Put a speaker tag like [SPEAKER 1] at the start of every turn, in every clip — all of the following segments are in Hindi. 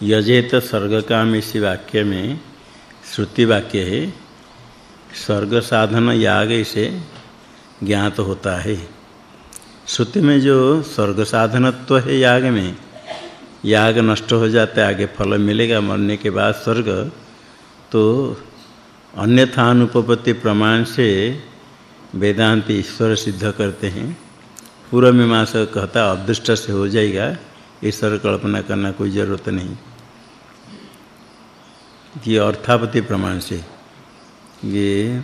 [SPEAKER 1] यजेत स्वर्ग काम इसी वाक्य में, श्रुति वाक्य है, स्वर्ग साधन याग इसे ज्ञात होता है। श्रुति में जो स्वर्ग साधनत्व है याग में, याग नष्ट हो जाता है आगे फल मिलेगा मरने के बाद स्वर्ग तो अन्यथा अनुपपत्ति प्रमाण से वेदांत ईश्वर सिद्ध करते हैं। पूर्व मीमांसा कहता, अदृष्ट से हो जाएगा ईश्वर कल्पना करना कोई ज़रूरत नहीं। ये अर्थापति प्रमाण से, ये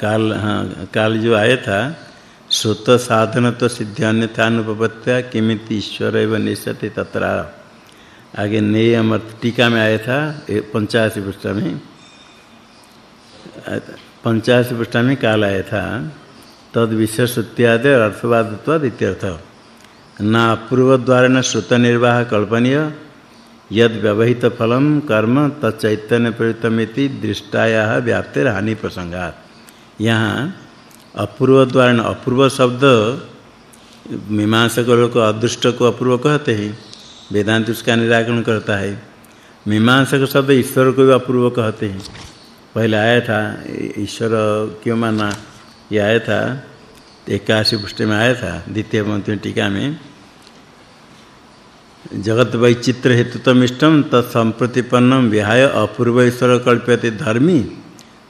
[SPEAKER 1] काल हाँ काल जो आया था, श्रुत साधन तो सिद्धि अन्यथा अनुपत्या किमित ईश्वर एवं निश्चते तत्र। आगे नेय टीका में आया था पंचासी पृष्ठ में। पंचासी पृष्ठ में काल आया था तद विशेष इत्यादि अर्थवादत्वाद इत्यर्थ। न अपूर्व द्वारा न श्रुत निर्वाह कल्पनीय, यद व्यवहित फलम कर्म तचैतन्य प्रयुक्तमिति दृष्टाया व्याप्तिर हानि प्रसंगात यहाँ अपूर्व द्वारा अपूर्व शब्द मीमांसक लोग अदृष्ट को अपूर्व कहते हैं, वेदांत उसका निराकरण करता है। मीमांसक शब्द ईश्वर को भी अपूर्व कहते हैं। पहले आया था, ईश्वर क्यों माना? ये आया था इक्यासी पुष्ट में आया था, द्वितीय मंत्र टीका में, जगत वैचित्र हेतुतम इष्टम तत्संप्रतिपन्नम विहाय अपूर्व ईश्वर कल्प्यते धर्मी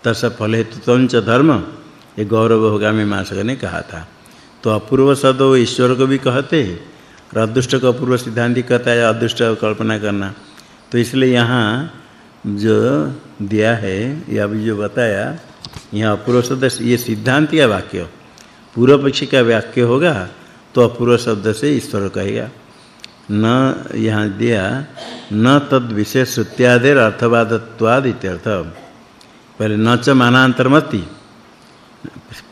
[SPEAKER 1] तस फल हेतुतम च धर्म। ये गौरव होगा में मासक ने कहा था। तो अपूर्व शब्द ईश्वर को भी कहते हैं और अदृष्ट को अपूर्व सिद्धांति कहता है, अदृष्ट कल्पना करना। तो इसलिए यहाँ जो दिया है, या अभी जो बताया, यहाँ अपूर्व शब्द ये सिद्धांत या वाक्य? पूर्व पक्षी का वाक्य होगा तो अपूर्व शब्द से ईश्वर कहेगा, न यहाँ दिया, न तद विशेष श्रुत्यादेर अर्थवादत्वाद इत्यर्थ। पहले न च मानांतरमति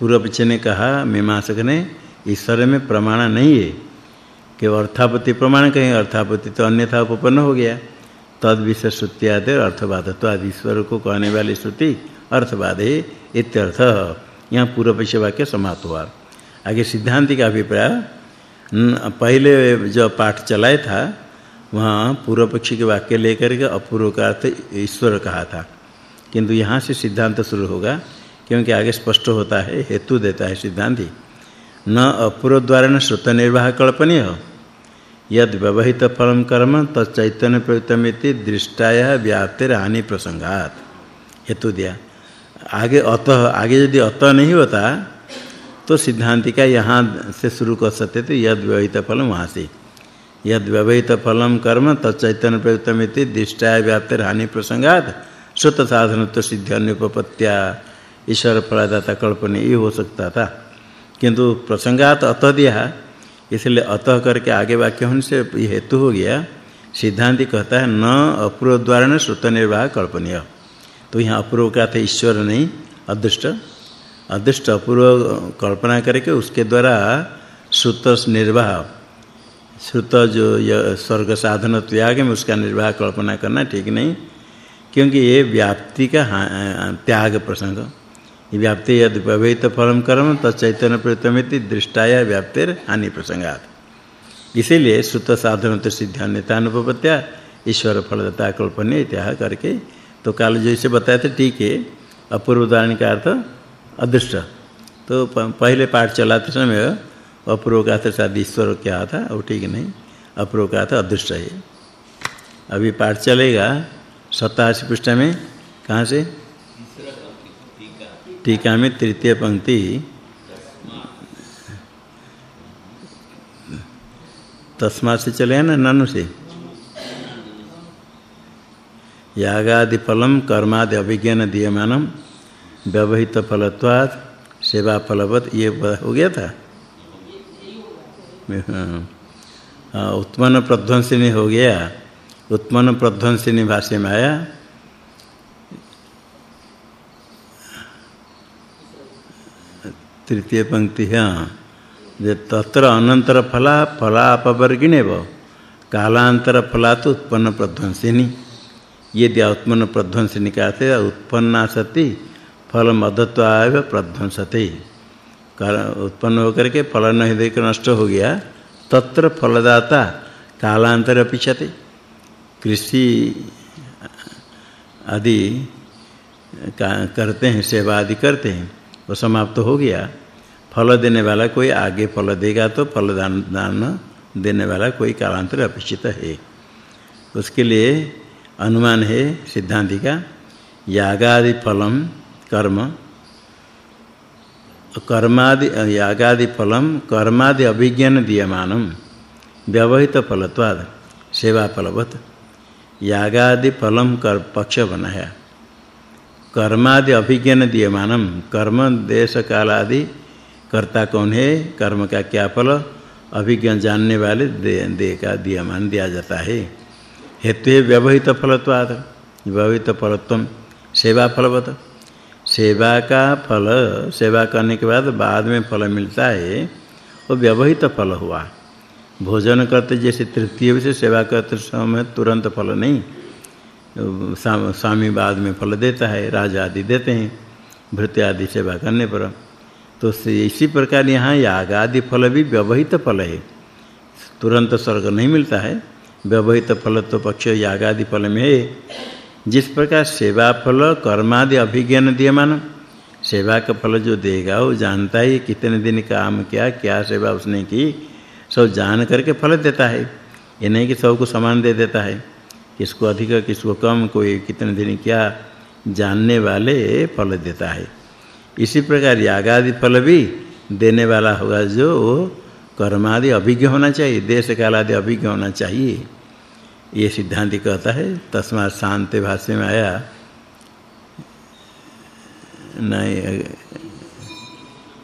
[SPEAKER 1] पूर्व पक्ष ने कहा, मीमांसक ने, ईश्वर में प्रमाण नहीं है। कि अर्थापति प्रमाण कहें अर्थापति तो अन्यथा उपपन्न हो गया। तद विशेष श्रुत्यादेर अर्थवादत्वाद, ईश्वर को कहने वाली श्रुति अर्थवाद इत्यर्थ। यहाँ पूर्व पक्ष वाक्य समाप्त हुआ। आगे सिद्धांति का अभिप्राय पहले जो पाठ चलाया था, वहाँ पूर्व पक्षी के वाक्य लेकर के अपूर्व का अर्थ ईश्वर कहा था। किंतु यहाँ से सिद्धांत शुरू होगा, क्योंकि आगे स्पष्ट होता है, हेतु देता है सिद्धांति। न अपूर्व द्वारा न श्रुत निर्वाह कल्पनीय यद व्यवहित फलम कर्म तैतन्य प्रयुक्तमिति दृष्टाया व्याप्तिर हानि प्रसंगात। हेतु दिया। आगे अतः, आगे यदि अतः नहीं होता तो सिद्धांति का यहाँ से शुरू कर सकते थे यद व्यवहित फलम वहाँ से यद व्यवहित फलम कर्म तैतन्य प्रयुक्तमिति दृष्टाया व्याप्तिर हानि प्रसंगात श्रुत साधन तो सिद्धि अनुपपत्या ईश्वर फलदाता कल्पने ये हो सकता था। किंतु प्रसंगात अतः दिया इसलिए अतः करके आगे वाक्य होने से हेतु हो गया, सिद्धांति कहता है, न अपूर्व द्वारा न श्रुत निर्वाह कल्पनीय। तो यहाँ अपूर्व का था? ईश्वर नहीं, अदृष्ट अदृष्ट अपूर्व कल्पना करके उसके द्वारा श्रुत निर्वाह, श्रुत जो स्वर्ग साधन त्याग में उसका निर्वाह कल्पना करना ठीक नहीं, क्योंकि ये व्याप्ति का त्याग प्रसंग। ये व्याप्ति यद व्यवहित फलम कर्म तैतन्य प्रतमिति दृष्टाया व्याप्तिर हानि प्रसंगात। इसीलिए श्रुत साधन तो सिद्ध अन्यतानुपत्या ईश्वर फलदाता कल्पनीय इत्याह करके तो काल जैसे बताया था, ठीक है। अपूर्व उदाहरण का अर्थ अदृष्ट। तो पहले पाठ चलाते समय अर्थ शायद ईश्वर क्या था, वो ठीक नहीं। अर्थ अदृष्ट है अभी पाठ चलेगा सतासी पृष्ठ में, कहाँ से? टीका में तृतीय पंक्ति। तस्मा से चले ना, ननु से? यागादि फलम कर्मादि अभिज्ञान दीयमानम। व्यवहित फलत्वात् सेवा फलवत, ये हो गया था? हाँ। उत्पन्न प्रध्वंसिनी हो गया। उत्पन्न प्रध्वंसिनी भाष्य में आया। तृतीय पंक्ति, है। जे तत्र अनंतर फला फला अपवर्गिणेव कालांतर फला तो उत्पन्न प्रध्वंसिनी। ये दिया उत्पन्न प्रध्वंसिनी का उत्पन्ना सती फल मदत्वाय प्रध्वंसते। उत्पन्न होकर के फल नहीं देकर नष्ट हो गया, तत्र फलदाता कालांतर अपेक्षते कृषि आदि करते हैं, सेवा आदि करते हैं, वो समाप्त हो गया। फल देने वाला कोई आगे फल देगा तो फल दान दान देने वाला कोई कालांतर अपेक्षित है। उसके लिए अनुमान है सिद्धांति का, यागादि फलम कर्म कर्मादि यागादि फलम कर्मादि अभिज्ञान दीयमानम व्यवहित फलत्वाद सेवा फलवत। यागादि फलम कर पक्ष बनाया कर्मादि अभिज्ञान दीयमानम कर्म देश काल आदि कर्ता कौन है कर्म का क्या फल अभिज्ञान जानने वाले दे, दे का दीयमान दिया जाता है। हेतु व्यवहित फलत्वाद व्यवहित फलत्व सेवा फलवत। सेवा का फल, सेवा करने के बाद बाद में फल मिलता है, वो व्यवहित फल हुआ। भोजन करते जैसे तृतीय से सेवा करते समय तुरंत फल नहीं स्वामी बाद में फल देता है, राजा आदि देते हैं, भृत्य आदि सेवा करने पर। तो इसी प्रकार यहाँ याग आदि फल भी व्यवहित फल है। तुरंत स्वर्ग नहीं मिलता है, व्यवहित फल तो पक्ष याग आदि फल में है। जिस प्रकार सेवा फल कर्मादि अभिज्ञान दीयमान सेवा का फल जो देगा, वो जानता है कितने दिन काम किया, क्या सेवा उसने की, सब जान करके फल देता है। ये नहीं कि सबको समान दे देता है। किसको अधिक, किसको कम, कोई कितने दिन क्या, जानने वाले फल देता है। इसी प्रकार याग आदि फल भी देने वाला होगा जो कर्मादि अभिज्ञ होना चाहिए, देश काल आदि अभिज्ञ होना चाहिए। ये सिद्धांति कहता है तस्मा शांति भाष्य में आया, नहीं,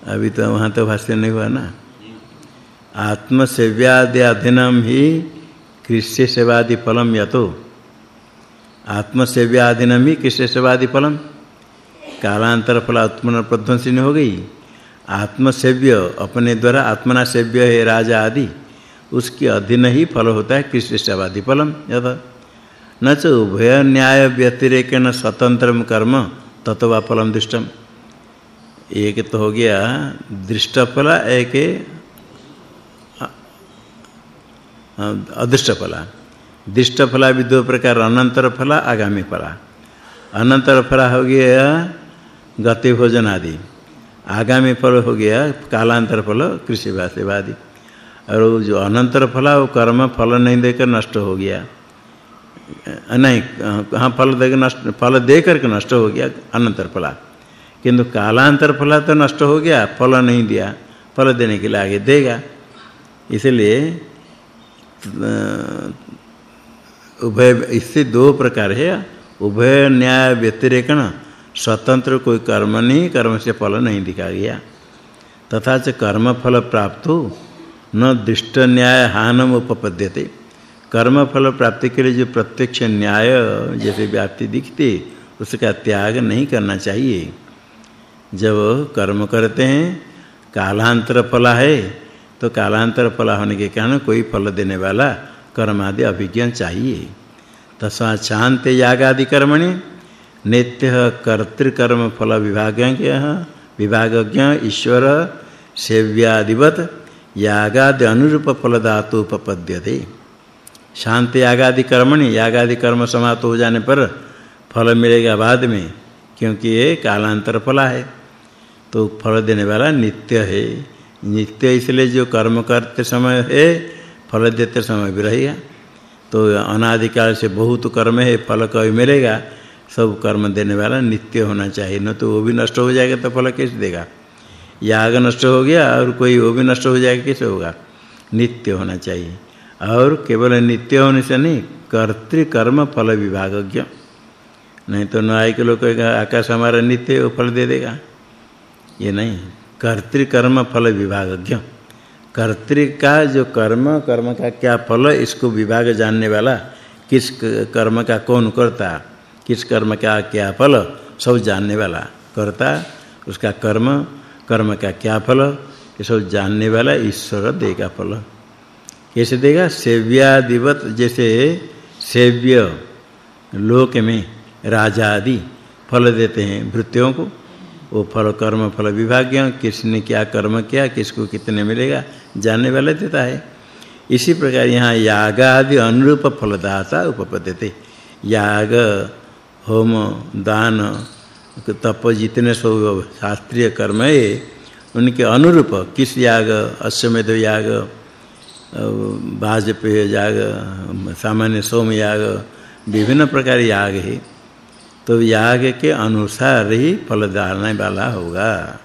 [SPEAKER 1] अभी तो वहाँ तो भाष्य नहीं हुआ ना। आत्मसेव्यादि अधीनम ही कृष्य सेवादि फलम यतो। आत्मसेव्यादीनम ही कृष्य सेवादि फलम कालांतर फल उत्पन्न प्रध्वंसिनी हो गई। आत्मसेव्य अपने द्वारा आत्मना सेव्य है राजा आदि। उसके अधीन ही फल होता है कृष्ण फलम? यथा। न च उभय न्याय व्यतिरेकेण स्वतंत्रम कर्म तत्वा फलम दृष्टम एक तो हो गया दृष्ट फल एक अदृष्ट फला दृष्ट फला भी दो प्रकार अनंतर फला आगामी फला अनंतर फला हो गया गति भोजन आदि आगामी फल हो गया कालांतर फल कृषि वासेवादि और जो अनंतर फला वो कर्म फल नहीं देकर नष्ट हो गया। नहीं हाँ फल देकर नष्ट, फल दे करके नष्ट हो गया, अनंतर फला। किंतु कालांतर फला तो नष्ट हो गया, फल नहीं दिया, फल देने के लिए आगे देगा। इसलिए उभय, इससे दो प्रकार है। उभय न्याय व्यतिरेकण, स्वतंत्र कोई कर्म नहीं, कर्म से फल नहीं दिखा गया। तथा च कर्म फल प्राप्त। हो न दृष्ट न्याय हानम उपपद्यते। कर्म फल प्राप्ति के लिए जो प्रत्यक्ष न्याय, जैसे व्याप्ति दिखती, उसका त्याग नहीं करना चाहिए। जब कर्म करते हैं, कालांतर फल है तो कालांतर फल होने के कारण कोई फल देने वाला कर्म आदि अभिज्ञान चाहिए। तस्मा शांत याग आदि कर्मणि, नित्य कर्तृकर्म फल विभागज्ञ विभागज्ञ, ईश्वर सेव्यादिवत यागादि अनुरूप फल धातु उपपद्यते शांति यागादि कर्मणि, यागादि कर्म समाप्त हो जाने पर फल मिलेगा बाद में, क्योंकि ये कालांतर फला है। तो फल देने वाला नित्य है। नित्य इसलिए जो कर्म करते समय है, फल देते समय भी रहेगा। तो अनादिकाल से बहुत कर्म है, फल कभी मिलेगा, सब कर्म देने वाला नित्य होना चाहिए। न तो वो भी नष्ट हो जाएगा तो फल कैसे देगा? याग नष्ट हो गया और कोई वो भी नष्ट हो जाएगा, कैसे होगा? नित्य होना चाहिए। और केवल नित्य होने से नहीं कर्तृ कर्म फल विभागज्ञ। नहीं तो न्याय के लोग कहेगा, आकाश हमारा नित्य वो फल दे देगा। ये नहीं। कर्तृ कर्म फल विभागज्ञ। कर्तृ का जो कर्म कर्म का क्या फल, इसको विभाग जानने वाला, किस कर्म का कौन करता, किस कर्म का क्या फल, सब जानने वाला करता। उसका कर्म कर्म का क्या फल? ये सब जानने वाला ईश्वर देगा फल। कैसे देगा? सेव्यादिवत, जैसे सेव्य लोक में राजा आदि फल देते हैं भृत्यों को। वो फल कर्म, फल विभाग्य, किसने क्या कर्म किया, किसको कितने मिलेगा, जानने वाला देता है। इसी प्रकार यहाँ याग आदि अनुरूप फलदाता उपपद्यते। याग, होम, दान तप जितने सब शास्त्रीय कर्म है, उनके अनुरूप किस याग, अश्वमेध याग वाजपेय याग, सामान्य सोम याग, विभिन्न प्रकार याग है तो याग के अनुसार ही फल धारने वाला होगा।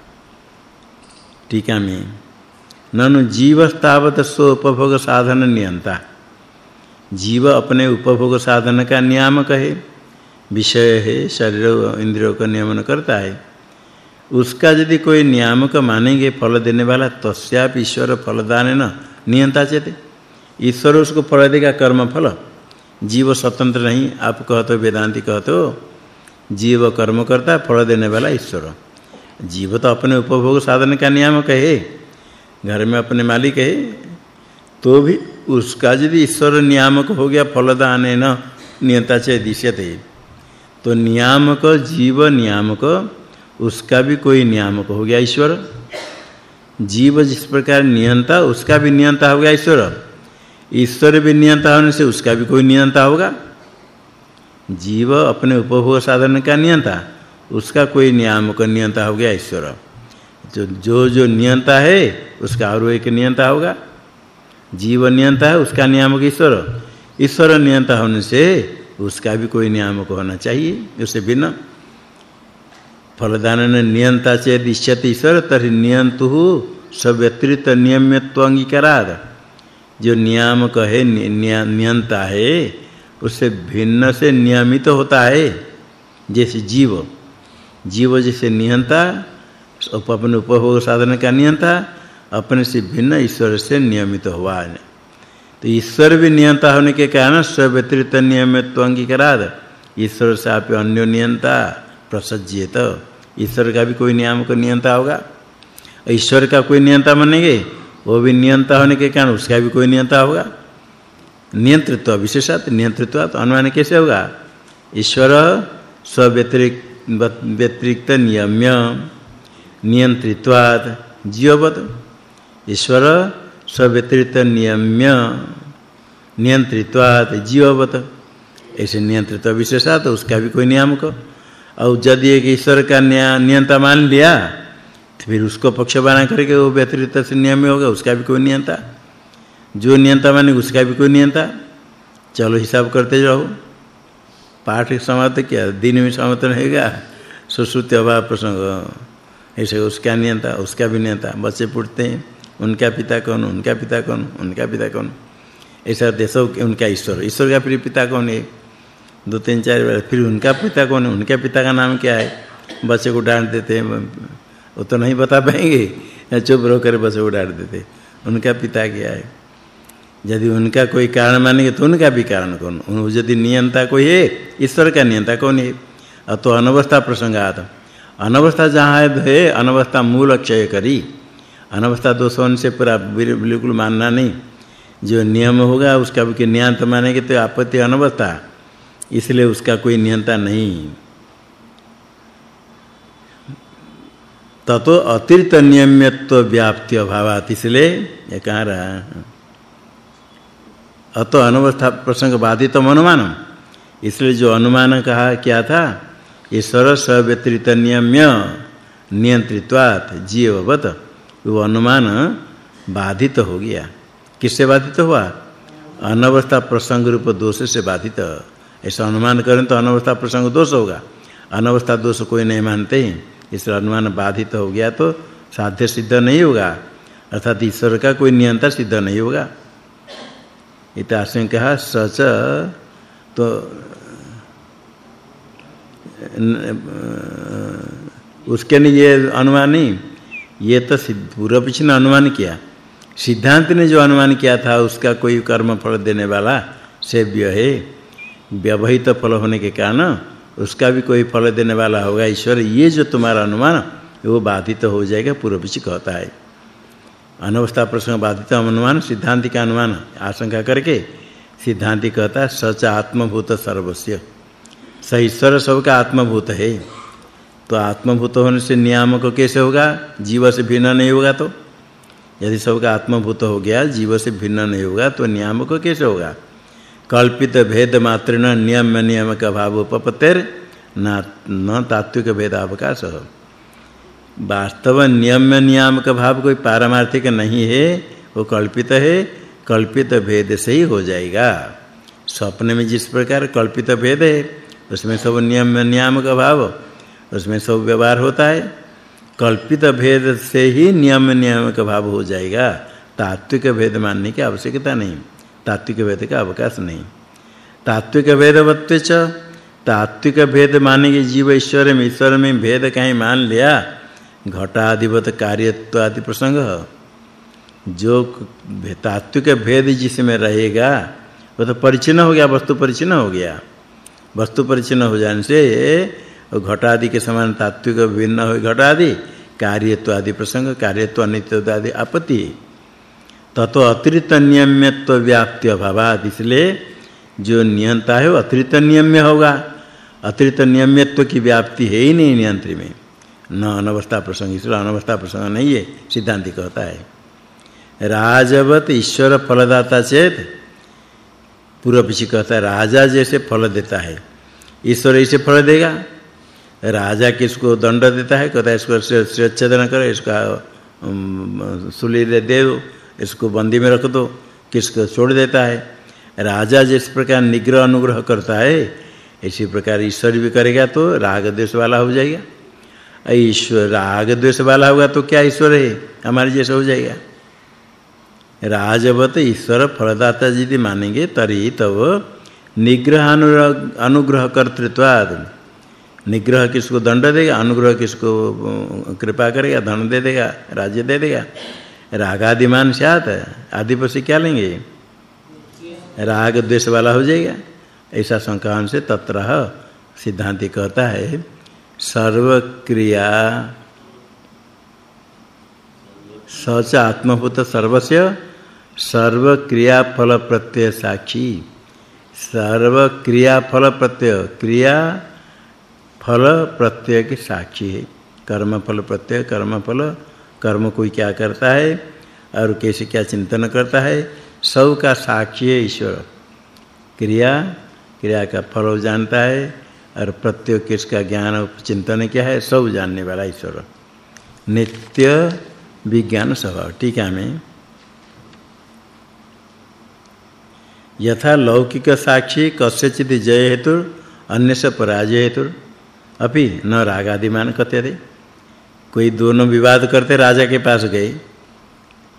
[SPEAKER 1] टीका में। ननु जीवस्तावत स्व उपभोग साधन नियंता। जीव अपने उपभोग साधन का नियामक है। विषय है, शरीर इंद्रियों का नियमन करता है। उसका यदि कोई नियामक मानेंगे फल देने वाला, तस्याप ईश्वर फलदान न? नियंता चेते। ईश्वर उसको फल देगा, कर्म फल। जीव स्वतंत्र नहीं, आप कहते हो, वेदांती कहते हो, जीव कर्म करता, फल देने वाला ईश्वर। जीव तो अपने उपभोग साधन का नियामक है। घर में अपने मालिक है। तो भी उसका यदि ईश्वर नियामक हो गया फलदान न? नियंता चे दिश्यते तो नियामक, जीव नियामक, उसका भी कोई नियामक हो गया ईश्वर। जीव जिस प्रकार नियंता, उसका भी नियंता हो गया ईश्वर। ईश्वर भी नियंता होने से उसका भी कोई नियंता होगा। जीव अपने उपभोग साधन का नियंता, उसका कोई नियामक नियंता हो गया ईश्वर। जो जो जो नियंता है, उसका और एक नियंता होगा। जीव नियंता है, उसका नियामक ईश्वर। ईश्वर नियंता होने से उसका भी कोई नियामक होना चाहिए। उससे बिना फलदान ने नियंता चेत इच्छति ईश्वर तर्हि नियंतु सव्यतिरिक्त नियम्यत्व अंगीकाराद। जो नियामक है नियंता है उससे भिन्न से नियमित होता है। जैसे जीव। जीव जैसे नियंता अपने उपभोग साधन का नियंता, अपने से भिन्न ईश्वर से नियमित हुआ है। तो ईश्वर भी नियंता होने के कारण स्व्यतिरिक्त नियमित्व अंगीकाराद। ईश्वर से आप अन्य नियंता प्रसज्येत ईश्वर का भी कोई नियम को नियंता होगा। ईश्वर का कोई नियंता मानेंगे, वो भी नियंता होने के कारण उसका भी कोई नियंता होगा। नियंत्रित्व विशेषत नियंत्रित्व तो अनुमान कैसे होगा? ईश्वर स्व्यतिरिक्त व्यतिरिक्त नियम्य नियंत्रित्वात्, जीववत। ईश्वर स्व्यतिरिक्त नियम्य नियंत्रित्वात् जीववत। ऐसे नियंत्रित्व विशेषत, उसका भी कोई नियामक। और यदि एक ईश्वर का नियंता मान लिया तो फिर उसको पक्ष बना करके वो व्यतिरिक्त से नियम में होगा, उसका भी कोई नियंता। जो नियंता माने, उसका भी कोई नियंता। चलो हिसाब करते जाओ। पाठ समाप्त किया, दिन में समाप्त रहेगा। सुश्रुति अभाव प्रसंग। ऐसे उसका नियंता, उसका भी नियंता। बच्चे पूछते हैं। उनका पिता कौन, उनका पिता कौन, उनका पिता कौन? ऐसा देशो उनका ईश्वर। ईश्वर का फिर पिता कौन है? दो, तीन, चार बार। फिर उनका पिता कौन है? उनके पिता का नाम क्या है? बच्चे को डांट देते हैं। वो तो नहीं बता पाएँगे। चुप रहो कर बच्चे को डांट देते उनका पिता क्या है? यदि उनका कोई कारण मानेंगे तो उनका भी कारण कौन? यदि नियंता कोई है, ईश्वर का नियंता कौन है? तो अनवस्था प्रसंगात। अनवस्था जहाँ है अनवस्था मूल अक्षय करी। अनवस्था दोष होने से पूरा बिल्कुल मानना नहीं। जो नियम होगा, उसका भी नियंत मानेंगे तो आपत्ति अनवस्था। इसलिए उसका कोई नियंता नहीं। ततो अतिरिक्त नियम्यत्व व्याप्ति अभावात इसलिए, ये कह रहा? अतो अनवस्था प्रसंग बाधित अनुमान इसलिए जो अनुमान कहा क्या था? ईश्वर सव्यतिरिक्त नियम्य नियंत्रित्वात् जीववत। वो अनुमान बाधित हो गया। किससे बाधित हुआ? अनवस्था प्रसंग रूप दोष से बाधित। ऐसा अनुमान करें तो अनवस्था प्रसंग दोष होगा। अनवस्था दोष कोई नहीं मानते इसलिए अनुमान बाधित हो गया तो साध्य सिद्ध नहीं होगा। अर्थात ईश्वर का कोई नियंत्रण सिद्ध नहीं होगा। इतिहास में कहा सच तो उसके लिए अनुमान नहीं। ये तो पूर्व पीछे ने अनुमान किया। सिद्धांत ने जो अनुमान किया था, उसका कोई कर्म फल देने वाला सेव्य है। व्यवहित फल होने के कारण उसका भी कोई फल देने वाला होगा। ईश्वर, ये जो तुम्हारा अनुमान, वो बाधित हो जाएगा, पूर्व पीछे कहता है। अनवस्था प्रसंग बाधित अनुमान, सिद्धांति का अनुमान। आशंका करके सिद्धांति कहता है, सच आत्मभूत सर्वस्य स ईश्वर सबका आत्मभूत है। तो आत्मभूत होने से नियामक कैसे होगा? जीव से भिन्न नहीं होगा तो। यदि सबका आत्मभूत हो गया, जीव से भिन्न नहीं होगा तो नियामक कैसे होगा? कल्पित भेद मात्र न नियम नियम का भाव उपपत्तिर, न न तात्विक भेद अवकाश। हो वास्तव नियम नियम का भाव कोई पारमार्थिक नहीं है, वो कल्पित है, कल्पित भेद से ही हो जाएगा। स्वप्न में जिस प्रकार कल्पित भेद है, उसमें सब नियम नियम का भाव उसमें सब व्यवहार होता है। कल्पित भेद से ही नियम नियम का भाव हो जाएगा। तात्विक भेद मानने की आवश्यकता नहीं। तात्विक भेद का अवकाश नहीं। तात्विक भेदवत्व च। तात्विक भेद मानेंगे जीव ईश्वर में ईश्वर में भेद कहीं मान लिया। घटाधिपत कार्यत्व आदि प्रसंग। जो तात्विक भेद जिसमें रहेगा, वो तो परिचिन हो गया, वस्तु परिचिन हो गया। वस्तु परिचिन हो जाने से घटादि के समान तात्विक भिन्न हो घटादि, कार्यत्व आदि प्रसंग, कार्यत्व अनित्यत्व आदि आपत्ति। ततो अतिरिक्त नियम्यत्व व्याप्ति अभावात इसलिए जो नियंता है वो अतिरिक्त नियम्य होगा। अतिरिक्त नियम्यत्व की व्याप्ति है ही नहीं नियंत्री में। न अनवस्था प्रसंग, इसलिए अनवस्था प्रसंग नहीं है, सिद्धांति कहता है। राजवत ईश्वर फलदाता चेत, पूर्व पीछे कहता है, राजा जैसे फल देता है, ईश्वर ऐसे फल देगा। राजा किसको दंड देता है? कहता है, इसको शिरच्छेदन करो, इसका सुली दे दे इसको बंदी में रख दो, किसको छोड़ देता है? राजा जिस प्रकार निग्रह अनुग्रह करता है, इसी प्रकार ईश्वर भी करेगा तो राग द्वेष वाला हो जाएगा। ईश्वर, राग द्वेष वाला होगा तो क्या ईश्वर है? हमारे जैसा हो जाएगा। राजवत ईश्वर फलदाता यदि मानेंगे, तरी तब निग्रह अनुग्रह कर्तृत्वाद। निग्रह किसको दंड देगा, अनुग्रह किसको कृपा करेगा, धन दे देगा, राज्य दे देगा? रागादिमान सात आदि पर से क्या लेंगे? राग द्वेष वाला हो जाएगा। ऐसा संकान से तत्र सिद्धांति कहता है सर्व क्रिया सच आत्मभूत सर्वस्य सर्व क्रिया फल प्रत्यय साक्षी। सर्व क्रिया फल प्रत्यय, क्रिया फल प्रत्यय के साक्षी है। कर्म फल प्रत्यय, कर्म फल, कर्म कोई क्या करता है और कैसे क्या चिंतन करता है, सब का साक्षी है ईश्वर। क्रिया क्रिया का फल जानता है और प्रत्यय किसका ज्ञान चिंतन क्या है, सब जानने वाला ईश्वर। नित्य विज्ञान स्वभाव ठीक है में यथा लौकिक साक्षी, कस्यचित जय हेतु अन्य से पराजय हेतु अभी न राग रागादिमान कहते थे कोई दोनों विवाद करते राजा के पास गए।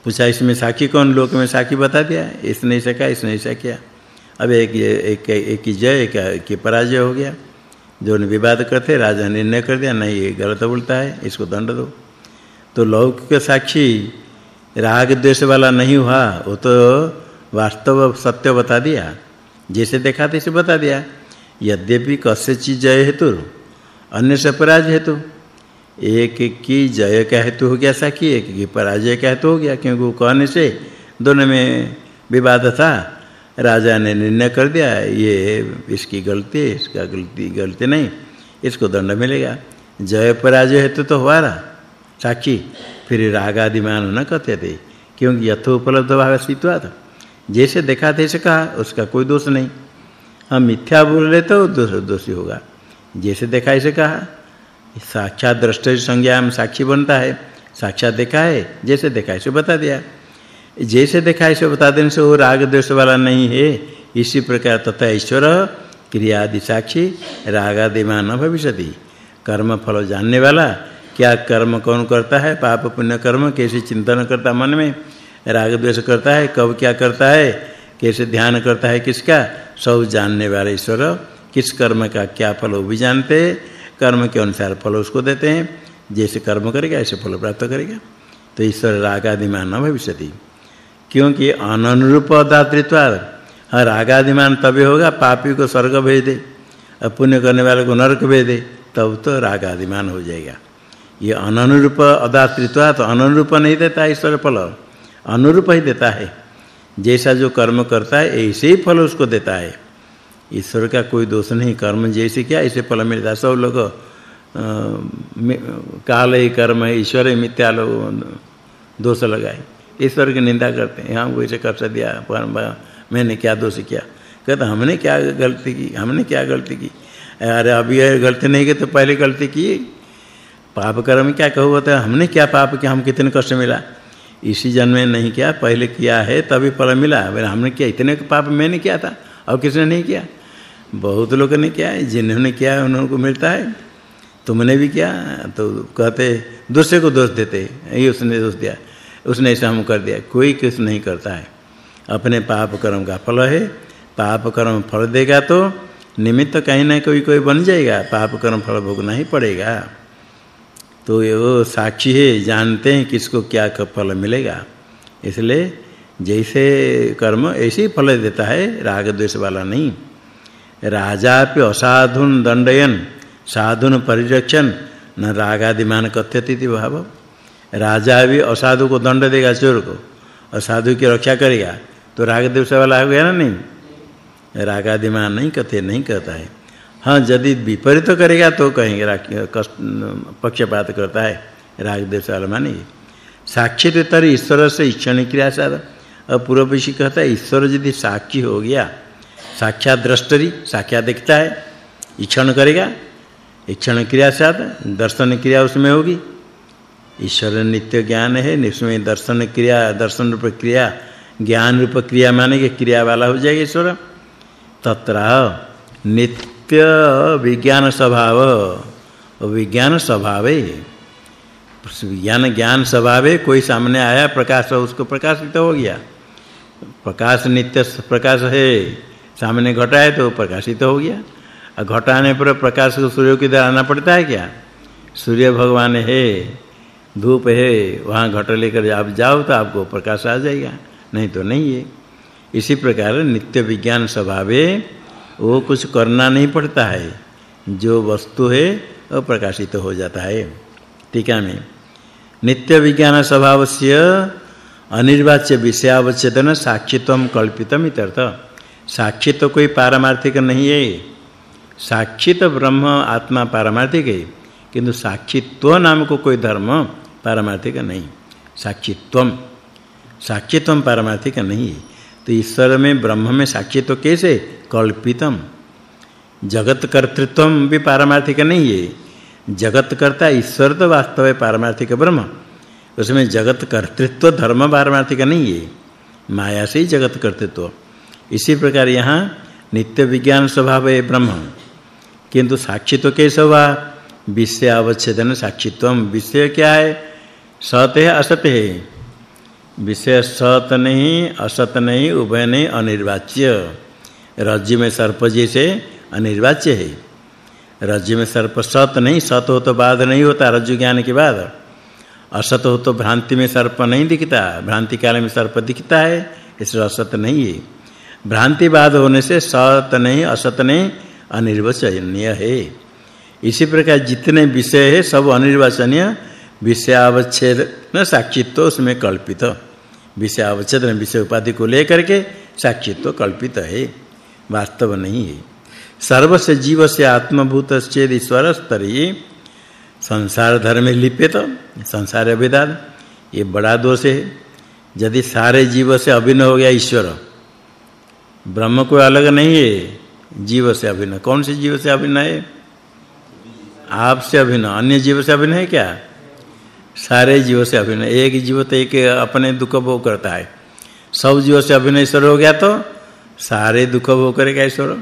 [SPEAKER 1] पूछा, इसमें साक्षी कौन? लोक में साक्षी बता दिया। इसने ऐसा कहा, इसने ऐसा किया। अब एक एक एक की जय, एक की पराजय हो गया। दोनों विवाद करते, राजा ने निर्णय कर दिया, नहीं, ये गलत बोलता है, इसको दंड दो। तो लौकिक साक्षी राग द्वेष वाला नहीं हुआ, वो तो वास्तव सत्य बता दिया। जैसे देखा, तैसे बता दिया। यद्यपि कस्य चीज़ जय हेतु अन्य से पराजय हेतु एक की जय का हेतु हो गया साक्षी एक की पराजय का हेतु हो गया, क्योंकि वो कहने से दोनों में विवाद था। राजा ने निर्णय कर दिया, ये इसकी गलती है, इसका गलती गलती नहीं, इसको दंड मिलेगा। जय पराजय हेतु तो हुआ रहा। साक्षी फिर राग आदि मान न कहते थे, क्योंकि यथो उपलब्ध भाव था। जैसे देखा, तैसे कहा, उसका कोई दोष नहीं। हम मिथ्या बोल रहे तो दोषी होगा। जैसे देखा ऐसे कहा। साक्षात दृष्टि संज्ञा में साक्षी बनता है। साक्षात देखा है, जैसे देखा ऐसे बता दिया। जैसे देखा ऐसे बता देने से वो राग द्वेष वाला नहीं है। इसी प्रकार तथा ईश्वर क्रिया आदि साक्षी राग आदि मान भविष्यति। कर्म फल जानने वाला, क्या कर्म कौन करता है? पाप पुण्य कर्म, कैसे चिंतन करता मन में? राग द्वेष करता है, कब क्या करता है? कैसे ध्यान करता है किसका? सब जानने वाला ईश्वर किस कर्म का क्या फल वो भी जानते कर्म के अनुसार फल उसको देते हैं, जैसे कर्म करेगा, ऐसे फल प्राप्त करेगा। तो ईश्वर राग आदि मान भविष्यति। क्योंकि अननुरूप दातृत्व हाँ रागादिमान तभी होगा, पापी को स्वर्ग भेज दे और पुण्य करने वाले को नरक भेज दे, तब तो रागादिमान हो जाएगा। ये अननुरूप अदातृत्व तो अनुरूप नहीं देता ईश्वर फल अनुरूप ही देता है। जैसा जो कर्म करता है, ऐसे ही फल उसको देता है। ईश्वर का कोई दोष नहीं, कर्म जैसे क्या ऐसे फल मिलता सब लोग काल ही कर्म है ईश्वर मिथ्या लोग, दोष लगाए। ईश्वर की निंदा करते हैं। हमको इसे कष्ट दिया? मैंने क्या दोष किया? कहते, हमने क्या गलती की? हमने क्या गलती की? अरे अभी गलती नहीं की तो पहले गलती की। पाप कर्म क्या कहो बता हमने क्या पाप किया? हम कितने कष्ट मिला? इसी जन्म में नहीं किया, पहले किया है, तभी फल मिला। हमने किया? इतने पाप मैंने किया था और किसने नहीं किया? बहुत लोग ने किया है, जिन्होंने किया है उनको मिलता है। तुमने भी किया तो कहते, दूसरे को दोष देते ये उसने दोष दिया। उसने ऐसा हम कर दिया। कोई किस नहीं करता है। अपने पाप कर्म का फल है। पाप कर्म फल देगा तो निमित्त कहीं ना कोई कोई बन जाएगा। पाप कर्म फल भोगना ही पड़ेगा। तो ये वो साक्षी है, जानते हैं किसको क्या फल मिलेगा। इसलिए जैसे कर्म ऐसे ही फल देता है, राग द्वेष वाला नहीं। राजा पे असाधुन दंडयन, साधुन परिरक्षण न रागादिमान कथ्यति भाव। राजा भी असाधु को दंड देगा चोर को और साधु की रक्षा करेगा तो राग द्वेष वाला हो गया ना नहीं? रागादिमान नहीं कहते नहीं कहता है। हाँ यदि विपरीत करेगा तो कहेंगे पक्षपात करता है। राग द्वेष वाला मानेंगे साक्षितर ईश्वर से इच्छा क्रिया साध अब पूर्व कहता है, ईश्वर यदि साक्षी हो गया साक्षात दृष्टि, साक्षात दिखता है इच्छन करेगा इच्छन क्रिया साथ दर्शन क्रिया उसमें होगी। ईश्वर नित्य ज्ञान है इसमें दर्शन क्रिया, दर्शन रूप क्रिया, ज्ञान रूप क्रिया माने कि क्रिया वाला हो जाएगा ईश्वर। तत्र नित्य विज्ञान स्वभाव विज्ञान स्वभाव विज्ञान ज्ञान स्वभाव कोई सामने आया, प्रकाश उसको प्रकाशित हो गया। प्रकाश नित्य प्रकाश है। सामने घटा है तो प्रकाशित हो गया। और घटाने पर प्रकाश को सूर्य की तरह आना पड़ता है क्या? सूर्य भगवान है, धूप है, वहाँ घट लेकर आप जाओ तो आपको प्रकाश आ जाएगा। नहीं तो नहीं है। इसी प्रकार नित्य विज्ञान स्वभावे वो कुछ करना नहीं पड़ता है। जो वस्तु है, वो प्रकाशित हो जाता है। टीका में। नित्य विज्ञान स्वभावस्य अनिर्वाच्य विषयावच्छेदन साक्षित्वम कल्पितम इत्यर्थ साक्षी तो कोई पारमार्थिक नहीं है। साक्षी तो ब्रह्म आत्मा पारमार्थिक है, किंतु साक्षित्व नाम को कोई धर्म पारमार्थिक नहीं। साक्षित्वम साक्षित्वम पारमार्थिक नहीं है। तो ईश्वर में ब्रह्म में साक्षित्व कैसे? कल्पितम। जगत कर्तृत्वम भी पारमार्थिक नहीं है। जगत कर्ता ईश्वर तो वास्तव है पारमार्थिक ब्रह्म। उसमें जगत कर्तृत्व धर्म पारमार्थिक नहीं है। माया से ही जगत कर्तृत्व। इसी प्रकार यहाँ नित्य विज्ञान स्वभाव है ब्रह्म। किंतु साक्षित्व कैसे हुआ विषय अवच्छेदन साक्षित्वम। विषय क्या है? सत है, असत है। विषय सत नहीं, असत नहीं, उभय नहीं, अनिर्वाच्य। रज्जु में सर्प जैसे अनिर्वाच्य है। रज्जु में सर्प सत नहीं, सत हो तो बाद नहीं होता रज्जु ज्ञान के बाद। असत हो तो भ्रांति में सर्प नहीं दिखता। भ्रांति काल में सर्प दिखता है, इसलिए असत नहीं है। भ्रांति बाद होने से सत नहीं, असत नहीं, अनिर्वचनीय है। इसी प्रकार जितने विषय है, सब अनिर्वचनीय, विषयावच्छेद न साक्षित्व उसमें कल्पित। विषय विषयावच्छेद विषय उपाधि को लेकर के साक्षित्व कल्पित है, वास्तव नहीं है। सर्वस्य जीव से आत्मभूत चेद ईश्वर स्तरी संसार धर्म लिपित, संसार अभिदान ये बड़ा दोष है। यदि सारे जीव से अभिन्न हो गया ईश्वर ब्रह्म कोई अलग नहीं है, जीव से अभिन्न कौन से जीव से अभिन्न है आप से अभिन्न अन्य जीव से अभिन्न है क्या? सारे जीव से अभिन्न एक जीव तो एक अपने दुख भोग करता है। सब जीव से अभिन्न ईश्वर हो गया तो सारे दुख भोग करेगा ईश्वर।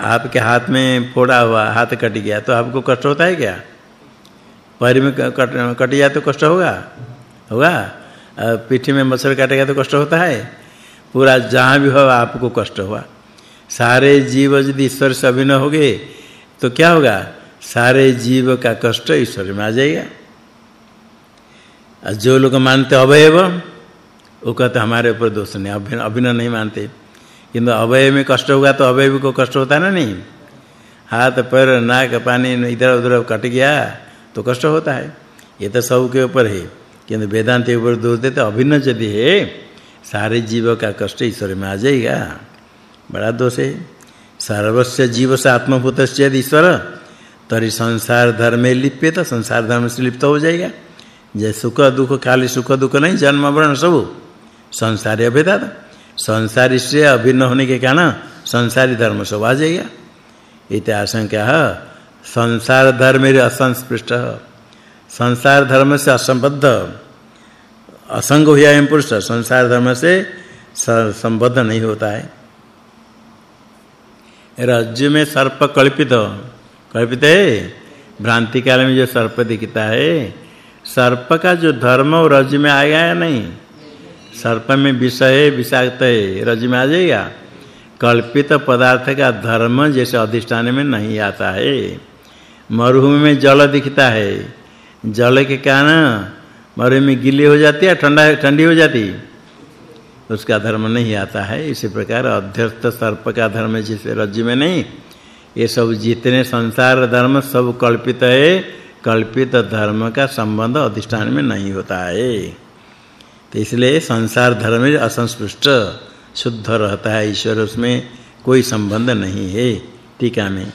[SPEAKER 1] आपके हाथ में फोड़ा हुआ हाथ कट गया तो आपको कष्ट होता है क्या? पैर में कट कट गया तो कष्ट होगा? होगा। पीठी में मच्छर काटेगा तो कष्ट होता है? पूरा जहाँ भी हो, आपको कष्ट हुआ। सारे जीव यदि ईश्वर से अभिन्न हो गए तो क्या होगा? सारे जीव का कष्ट ईश्वर में आ जाएगा। और जो लोग मानते अवयव, वो कहते हमारे ऊपर दोष नहीं अभिन्न अभिन्न नहीं मानते। किंतु अवयव में कष्ट होगा तो अवयव को कष्ट होता ना नहीं। हाथ, पैर, नाक, पानी, इधर उधर कट गया तो कष्ट होता है। ये तो सब के ऊपर है। किंतु वेदांत के ऊपर दोष देते अभिन्न यदि है सारे जीव का कष्ट ईश्वर में आ जाएगा। बड़ा दोष है। सर्वस्य जीव से आत्मभूतस्य ईश्वर, तरी संसार धर्म लिप्य तो संसार धर्म से लिप्त हो जाएगा। जे सुख दुख खाली सुख दुख नहीं, जन्म मरण सब। संसारी अभेदात। संसारी से अभिन्न होने के कारण संसारी धर्म सब आ जाएगा। इति आशंका है। संसार धर्म असंस्पृष्ट। संसार धर्म से असंबद्ध। असंग हुआ एवं पुरुष संसार धर्म से संबद्ध नहीं होता है। राज्य में सर्प कल्पित कल्पित है? भ्रांति काल में जो सर्प दिखता है, सर्प का जो धर्म और रज में आएगा या नहीं? सर्प में विषय है, विषाक्त है रज में आ जाएगा। कल्पित पदार्थ का धर्म जैसे अधिष्ठान में नहीं आता है। मरुभूमि में जल दिखता है। जल के कारण मरुभूमि में गीली हो जाती है ठंडा, ठंडी हो जाती उसका धर्म नहीं आता है। इसी प्रकार अध्यस्त सर्प का धर्म जैसे रज्जु में नहीं, ये सब जितने संसार धर्म सब कल्पित है, कल्पित धर्म का संबंध अधिष्ठान में नहीं होता है। तो इसलिए संसार धर्म असंस्पृष्ट शुद्ध रहता है ईश्वर, उसमें कोई संबंध नहीं है। टीका में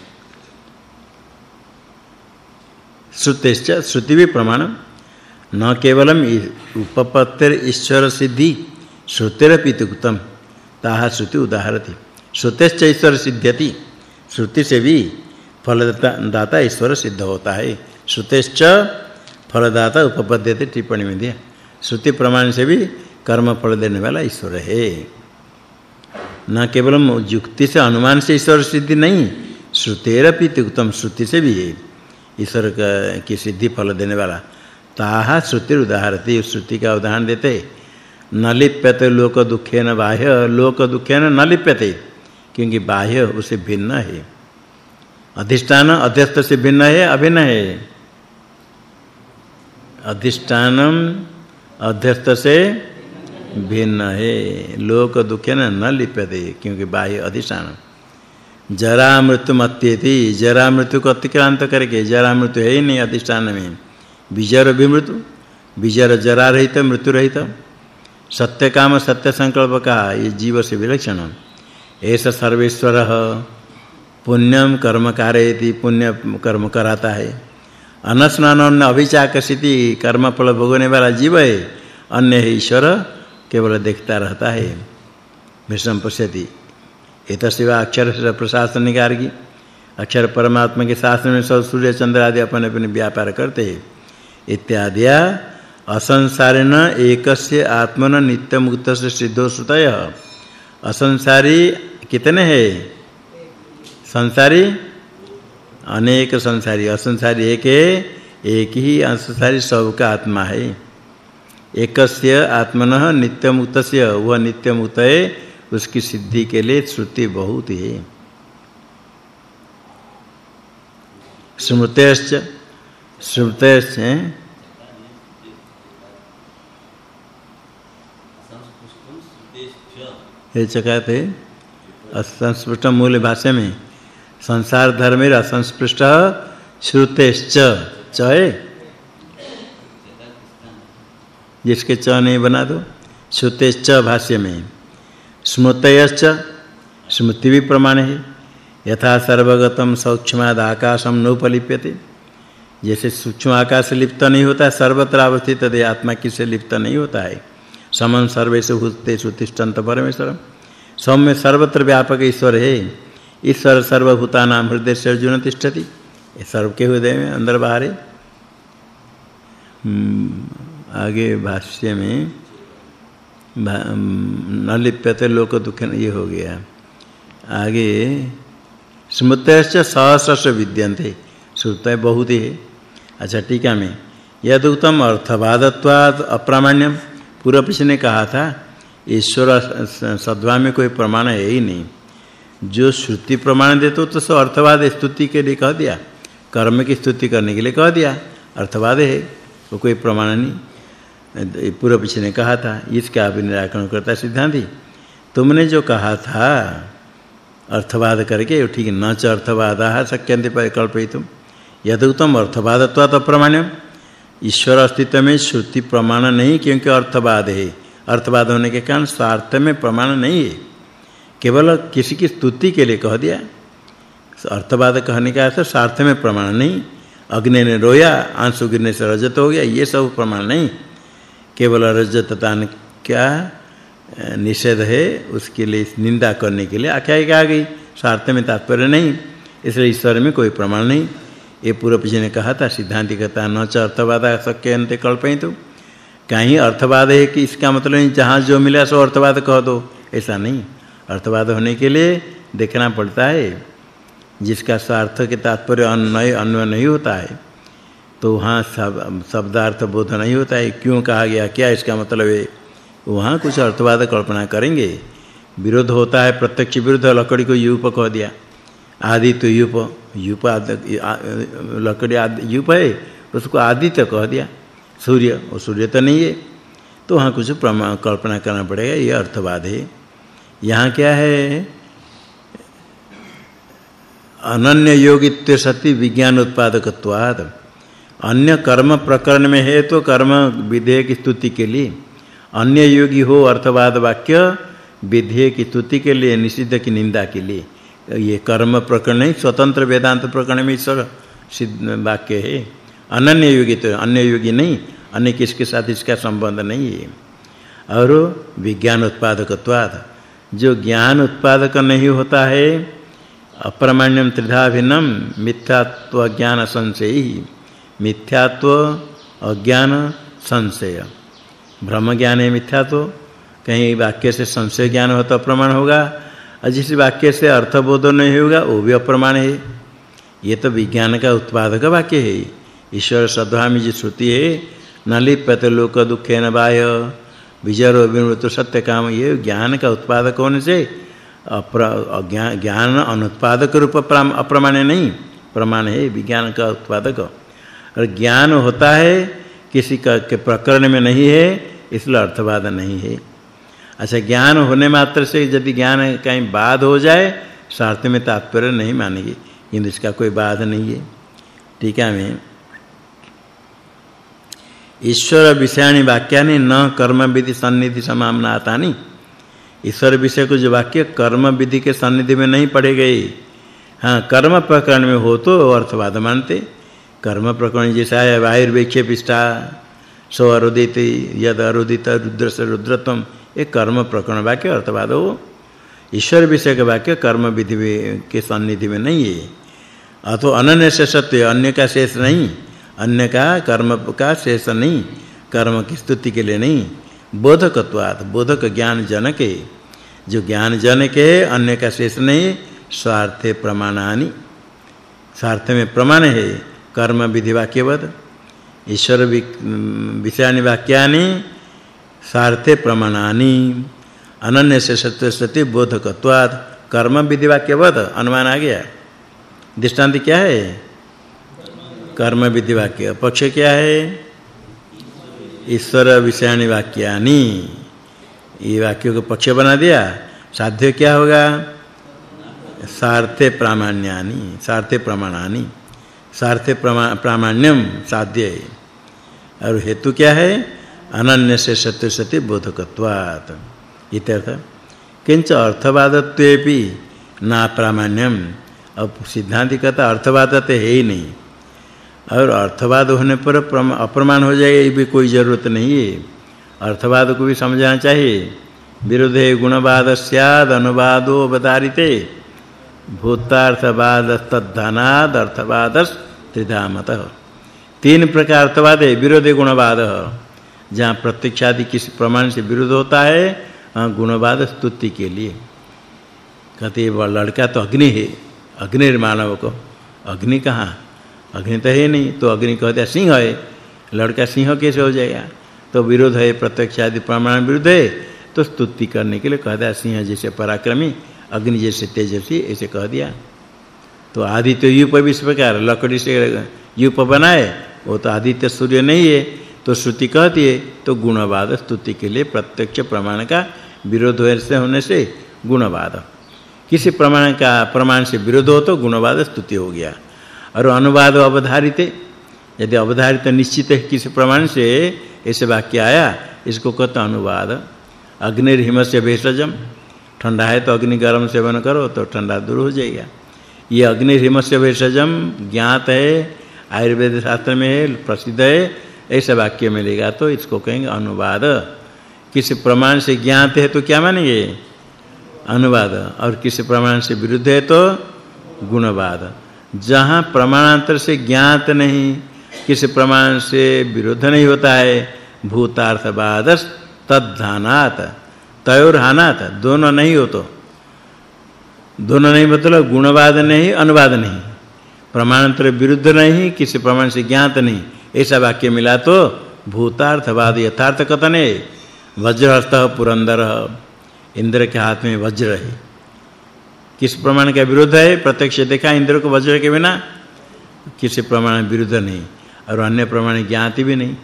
[SPEAKER 1] श्रुतिश्च, श्रुति भी प्रमाण न केवलम उपपत्तिर ईश्वर सिद्धि श्रुतिरपि उत्तम ताहा श्रुति उदाहरति। श्रुतेश्च ईश्वर सिद्ध्यति श्रुति से भी फलदाता, दाता ईश्वर सिद्ध होता है श्रुतेश्च फलदाता उपपद्यते टिप्पणी में दिया श्रुति प्रमाण से भी कर्म फल देने वाला ईश्वर है। न केवल युक्ति से अनुमान से ईश्वर सिद्धि नहीं श्रुतेरपि उत्तम श्रुति से भी है। ईश्वर की सिद्धि फल देने वाला। ताहा श्रुति उदाहरति। श्रुति का उदाहरण देते। न लिप्यते लोक दुखेन बाह्य लोक दुखेन न लिप्यते क्योंकि बाह्य उसे भिन्न है। अधिष्ठान अध्यस्त से भिन्न है, अभिन्न है। अधिष्ठानम अध्यस्त से भिन्न है। लोक दुखेन न क्योंकि बाह्य अधिष्ठान जरा मृत्यु मत्येति जरा मृत्यु को अतिक्रांत करके जरा मृत्यु है ही नहीं अधिष्ठान में। विजर विमृत्यु विजर जरा रहित, मृत्यु रहित। सत्य काम, सत्य संकल्प का, ये जीव से विलक्षण। ऐसा सर्वेश्वर पुण्यम कर्म कारयति, पुण्य कर्म कराता है। अनस्नान अभिचाकसिति कर्म फल भोगने वाला जीव है। अन्य है ईश्वर, केवल देखता रहता है। विषम पश्यति। एतस्व अक्षर से अक्षर परमात्मा के शासन में सब सूर्य, चंद्र आदि अपने अपने व्यापार करते हैं। इत्यादि असंसारेण एकस्य आत्मन नित्य मुक्त से सिद्धो सुतय असंसारी कितने हैं? संसारी? अनेक संसारी। असंसारी एक है, एक ही असंसारी सबका आत्मा है। एकस्य आत्मनः नित्य वह नित्य मुक्त है, उसकी सिद्धि के लिए श्रुति बहुत है स्मृतेश्च स्मृतेश्च ये चकाते असंस्पृष्ट मूल भाषा में, संसार धर्म में असंस्पृष्ट श्रुतेश्च चय जिसके च नहीं बना दो श्रुतेश्च भाष्य में। स्मृतयश्च स्मृति भी प्रमाण है। यथा सर्वगतम सूक्ष्माद आकाशम नोपलिप्यते। जैसे सूक्ष्म आकाश लिप्त नहीं होता सर्वत्र अवस्थित दे आत्मा किसे लिप्त नहीं होता है। समन सर्वेषु भूतेषु तिष्ठन्त परमेश्वर। सब में सर्वत्र व्यापक ईश्वर है। ईश्वर सर्वभूतानां हृदय से अर्जुन तिष्ठति। सर्व के हृदय में अंदर बाहर है। आगे भाष्य में न लिप्यते लोक दुख ये हो गया। आगे, स्मृतश्च सहस्रश विद्यन्ते। श्रुत बहुत है। अच्छा टीका में यद उत्तम अर्थवादत्वाद अप्रामाण्यम। पूर्व पक्ष ने कहा था, ईश्वर सद्वा में कोई प्रमाण है ही नहीं। जो श्रुति प्रमाण देते तो सो अर्थवाद स्तुति के लिए कह दिया। कर्म की स्तुति करने के लिए कह दिया। अर्थवाद है वो कोई प्रमाण नहीं। पूर्व पक्ष ने कहा था, इसका भी निराकरण करता सिद्धांति। तुमने जो कहा था, अर्थवाद करके ठीक न च अर्थवादाः शक्यन्ते परिकल्पयितुम। यदुतम अर्थवादत्वात् अप्रमाण्यम ईश्वर अस्तित्व में श्रुति प्रमाण नहीं, क्योंकि अर्थवाद है। अर्थवाद होने के कारण स्वार्थ में प्रमाण नहीं है। केवल किसी की स्तुति के लिए कह दिया। अर्थवाद कहने का अर्थ स्वार्थ में प्रमाण नहीं। अग्नि ने रोया, आँसू गिरने से रजत हो गया, ये सब प्रमाण नहीं। केवल रजतता क्या निषेध है, उसके लिए निंदा करने के लिए आख्यायिका आ गई। स्वार्थ में तात्पर्य नहीं, इसलिए ईश्वर में कोई प्रमाण नहीं। ये पूर्व जी ने कहा था सिद्धांति कहता न च अर्थवाद शक्य अंत कल्पई तो। कहीं अर्थवाद है कि इसका मतलब नहीं, जहाँ जो मिला सो अर्थवाद कह दो। ऐसा नहीं। अर्थवाद होने के लिए देखना पड़ता है, जिसका स्वार्थ के तात्पर्य अन्वय अन्वय नहीं होता है तो वहाँ सब, शब्दार्थ बोध नहीं होता है। क्यों कहा गया? क्या इसका मतलब है? वहाँ कुछ अर्थवाद कल्पना करेंगे। विरोध होता है, प्रत्यक्ष विरुद्ध लकड़ी को यूप कह दिया। आदि तो युप, यूप लकड़ी आदि, युप है, उसको आदित्य कह दिया। सूर्य और सूर्य तो नहीं है। तो वहाँ कुछ कल्पना करना पड़ेगा, ये अर्थवाद है। यहाँ क्या है? अनन्य योगित्व सति विज्ञान उत्पादकत्वाद अन्य कर्म प्रकरण में है तो कर्म विधेय की स्तुति के लिए। अन्य योगी हो अर्थवाद वाक्य विधेय की स्तुति के लिए, निषिद्ध की निंदा के लिए। ये कर्म प्रकरण नहीं, स्वतंत्र वेदांत प्रकरण में ईश्वर सिद्ध वाक्य है। अनन्य योगी तो अन्य योगी नहीं, अन्य किसके साथ इसका संबंध नहीं है। और विज्ञान उत्पादकत्वाद, जो ज्ञान उत्पादक नहीं होता है, अप्रमाण्यम त्रिधा भिन्नम मिथ्यात्व ज्ञान संशय, मिथ्यात्व अज्ञान संशय। ब्रह्म ज्ञान है मिथ्यात्व, कहीं वाक्य से संशय ज्ञान हो तो अप्रमाण होगा जिस वाक्य से अर्थबोध नहीं होगा, वो भी अप्रमाण है। ये तो विज्ञान का उत्पादक वाक्य है। ईश्वर सद्भामी जी श्रुति है न लिप्यते लोक दुखेन बाह्य, विजरो विमृत सत्य काम। ये ज्ञान का उत्पादक होने से ज्ञान अनुत्पादक रूप अप्रमाण नहीं, प्रमाण है विज्ञान का उत्पादक। और ज्ञान होता है, किसी का, के प्रकरण में नहीं है, इसलिए अर्थवाद नहीं है। अच्छा ज्ञान होने मात्र से यदि ज्ञान कहीं बाध हो जाए, स्वार्थ में तात्पर्य नहीं मानेगी। किंतु इसका कोई बाध नहीं है। ठीक है, मैं ईश्वर विषयाणि वाक्यानि न कर्म विधि सन्निधि समामनातानि ईश्वर विषय को जो वाक्य कर्म विधि के सन्निधि में नहीं पढ़े गए हाँ कर्म प्रकरण में हो तो अर्थवाद मानते। कर्म प्रकरण जैसा है वायुर्वेक्ष्य पिष्ठा सो अरुदित, यद अरुदित रुद्र से रुद्रत्वम। एक कर्म प्रकरण वाक्य अर्थवाद हो। ईश्वर विषय के वाक्य कर्म विधि के सन्निधि में नहीं है। अतो अनन्य से सत्य अन्य का शेष नहीं। अन्य का कर्म का शेष नहीं। कर्म की स्तुति के लिए नहीं। बोधकत्वात्, बोधक ज्ञान जनक है। जो ज्ञान जनक है, अन्य का शेष नहीं। स्वार्थे प्रमाणानि। स्वार्थ में प्रमाण है। कर्म विधि वाक्यवद ईश्वर विषयानि वाक्यानि स्वार्थे प्रमाणानि। अनन्य से सत्य सत्य बोधकत्वात्। कर्म विधि वाक्यवद अनुमान आ गया। दृष्टांत क्या है? कर्म विधि वाक्य पक्ष क्या है? ईश्वर विषयानि वाक्यानि। ये वाक्यों को पक्ष बना दिया। साध्य क्या होगा? सार्थे प्रामाण्यानि। सार्थे प्रमाणानि। सार्थे प्रामाण्यम साध्य और हेतु क्या है? अनन्य से सत्य सत्य बोधकत्वात्। इत्यर्थ किंच अर्थवादत्वेपि ना प्रामाण्यम अब सिद्धांत कहता अर्थवाद तो है ही नहीं। और अर्थवाद होने पर अप्रमाण हो जाएगा ये भी कोई ज़रूरत नहीं है। अर्थवाद को भी समझना चाहिए। विरोधे गुणवाद स्याद, अनुवादो अवतारिते। भूतार्थवाद तद्धनाद अर्थवाद त्रिधामत तीन प्रकार अर्थवाद है, विरोधे गुणवाद। जहाँ प्रत्यक्षादि किसी प्रमाण से विरुद्ध होता है गुणवाद स्तुति के लिए। कहते वह लड़का तो अग्नि है अग्नि मानव को। अग्नि कहाँ? अग्नि तो है नहीं तो अग्नि कहते सिंह है। लड़का सिंह कैसे हो जाएगा? तो विरोध है प्रत्यक्ष आदि प्रमाण विरुद्ध है तो स्तुति करने के लिए कहता है, सिंह जैसे पराक्रमी, अग्नि जैसे तेजस्वी, ऐसे कह दिया। तो आदित्य यूप इस प्रकार लकड़ी से यूप बनाए, वो तो आदित्य सूर्य नहीं है तो श्रुति कहती है तो गुणवाद स्तुति के लिए प्रत्यक्ष प्रमाण का विरोध होने से गुणवाद। किसी प्रमाण का प्रमाण से विरोध हो तो गुणवाद स्तुति हो गया। और अनुवाद अवधारित यदि अवधारित निश्चित है किसी प्रमाण से, ऐसे वाक्य आया, इसको कहते अनुवाद। अग्निर्हिमस्य भेषजम। ठंडा है तो अग्नि गर्म सेवन करो तो ठंडा दूर हो जाएगा। ये अग्निर्हिमस्य भेषजम, ज्ञात है, आयुर्वेद शास्त्र में प्रसिद्ध है। ऐसा वाक्य मिलेगा तो इसको कहेंगे अनुवाद। किसी प्रमाण से ज्ञात है तो क्या मानेंगे? अनुवाद। और किसी प्रमाण से विरुद्ध है तो गुणवाद। जहाँ प्रमाणांतर से ज्ञात नहीं, किसी प्रमाण से विरुद्ध नहीं होता है, भूतार्थवाद तद्धानात तयोर हानात दोनों नहीं हो तो। दोनों नहीं मतलब गुणवाद नहीं, अनुवाद नहीं। प्रमाणांतर विरुद्ध नहीं, किसी प्रमाण से ज्ञात नहीं। ऐसा वाक्य मिला तो भूतार्थवाद यथार्थ कथन है वज्रहस्त पुरंदर। इंद्र के हाथ में वज्र है। किस प्रमाण का विरुद्ध है? प्रत्यक्ष देखा इंद्र को वज्र के बिना किसी प्रमाण विरुद्ध नहीं। और अन्य प्रमाण ज्ञाति भी नहीं।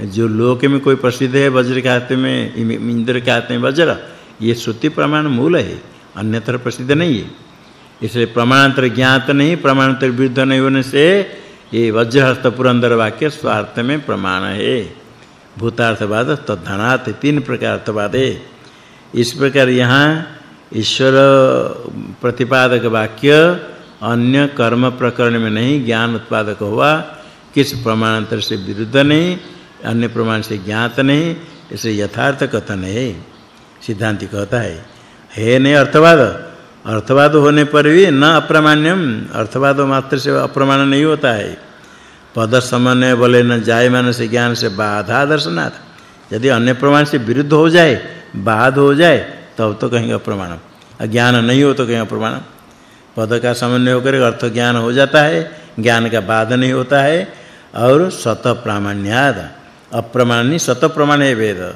[SPEAKER 1] जो लोक में कोई प्रसिद्ध है, वज्र के हाथ में, इंद्र के हाथ में वज्र, ये श्रुति प्रमाण मूल है। अन्यत्र प्रसिद्ध नहीं है। इसलिए प्रमाणांतर ज्ञात नहीं, प्रमाणांतर विरुद्ध नहीं होने से ये वज्रहस्त पुरंदर वाक्य स्वार्थ में प्रमाण है। भूतार्थवाद, तद्धनात् तीन प्रकार है। इस प्रकार यहाँ ईश्वर प्रतिपादक वाक्य अन्य कर्म प्रकरण में नहीं, ज्ञान उत्पादक हुआ। किस प्रमाणांतर से विरुद्ध नहीं, अन्य प्रमाण से ज्ञात नहीं, इसे यथार्थ कथन है। सिद्धांति कहता है, हे नहीं अर्थवाद अर्थवाद होने पर भी न अप्रमाण्यम। अर्थवाद मात्र से अप्रमाण नहीं होता है। पद समन्वय बोले न जायमान से ज्ञान से बाधा दर्शनाथ यदि अन्य प्रमाण से विरुद्ध हो जाए, बाध हो जाए, तब तो कहेंगे अप्रमाण अज्ञान नहीं हो तो कहेंगे अप्रमाण पद का समन्वय होकर अर्थ ज्ञान हो जाता है, ज्ञान का बाध नहीं होता है, और सत प्रामाण्याद। अप्रमाणी सत प्रमाण है वेद।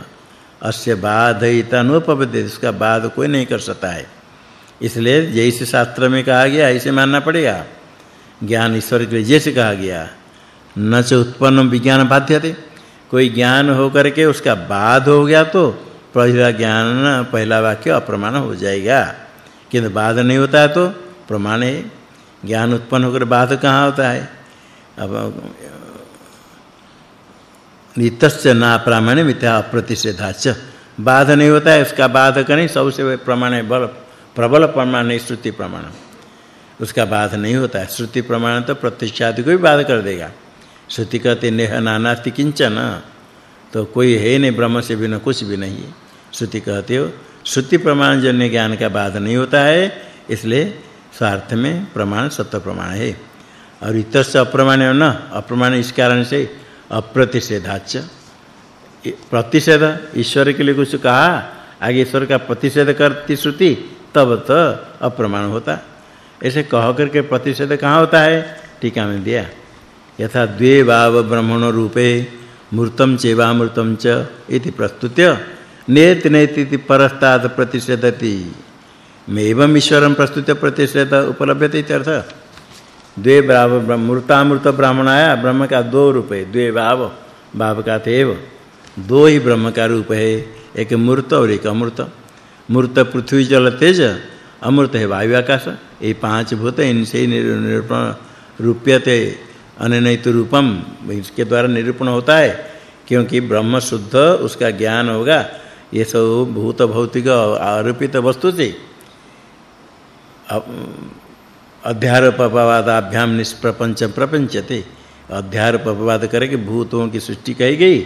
[SPEAKER 1] अस्य बाधयिता अनुपपदे इसका बाध कोई नहीं कर सकता है। इसलिए जैसे शास्त्र में कहा गया, ऐसे मानना पड़ेगा। ज्ञान ईश्वर के लिए जैसे कहा गया, न च उत्पन्न विज्ञान बाध्यते। कोई ज्ञान हो करके उसका बाध हो गया तो पहला ज्ञान, पहला वाक्य अप्रमाण हो जाएगा। किंतु बाध नहीं होता है तो प्रमाण है। ज्ञान उत्पन्न होकर बाध कहाँ होता है? अब नितस्य ना प्रामाण्य मिथ्या अप्रतिषेधाच बाध नहीं होता है, उसका बाध नहीं सबसे प्रमाण है बल। प्रबल प्रमाण है श्रुति प्रमाण। उसका बाध नहीं होता है। श्रुति प्रमाण तो प्रत्यक्षादि को भी बाध कर देगा। श्रुति कहते, नेह नानास्ति किंचन। तो कोई है नहीं, ब्रह्म से बिना कुछ भी नहीं है। श्रुति कहते हो, श्रुति प्रमाण जन्य ज्ञान का बाध नहीं होता है, इसलिए स्वार्थ में प्रमाण सत्य प्रमाण है। और इतर से अप्रमाण न? अप्रमाण इस कारण से अप्रतिषेधाच। प्रतिषेध, ईश्वर के लिए कुछ कहा, आगे ईश्वर का प्रतिषेध करती श्रुति। तब तो अप्रमाण होता। ऐसे कह करके प्रतिषेध कहाँ होता है? टीका में दिया। यथा द्वे भाव ब्रह्मण रूपे मूर्तम चेवामृतम च इति प्रस्तुत्य। नेति नेति परस्ताद प्रतिषेधति। मेवम ईश्वरम प्रस्तुत्य प्रतिषेध उपलभ्यते इत्यर्थ द्वे भाव मूर्तामृत ब्राह्मण आया ब्रह्म का दो रूप है द्वे भाव भाव का तेव दो ही ब्रह्म का रूप है, एक मूर्त और एक अमृत मूर्त पृथ्वी जल तेज अमृत है वायु आकाश। ये पाँच भूत इनसे निरूपण रूप्यते अननैत रूपम। इसके द्वारा निरूपण होता है, क्योंकि ब्रह्म शुद्ध, उसका ज्ञान होगा। ये सब भूत भौतिक आरोपित वस्तु से अध्यारोपवादाभ्याम निष्प्रपंच प्रपंचते। अध्यारोपवाद करके भूतों की सृष्टि कही गई।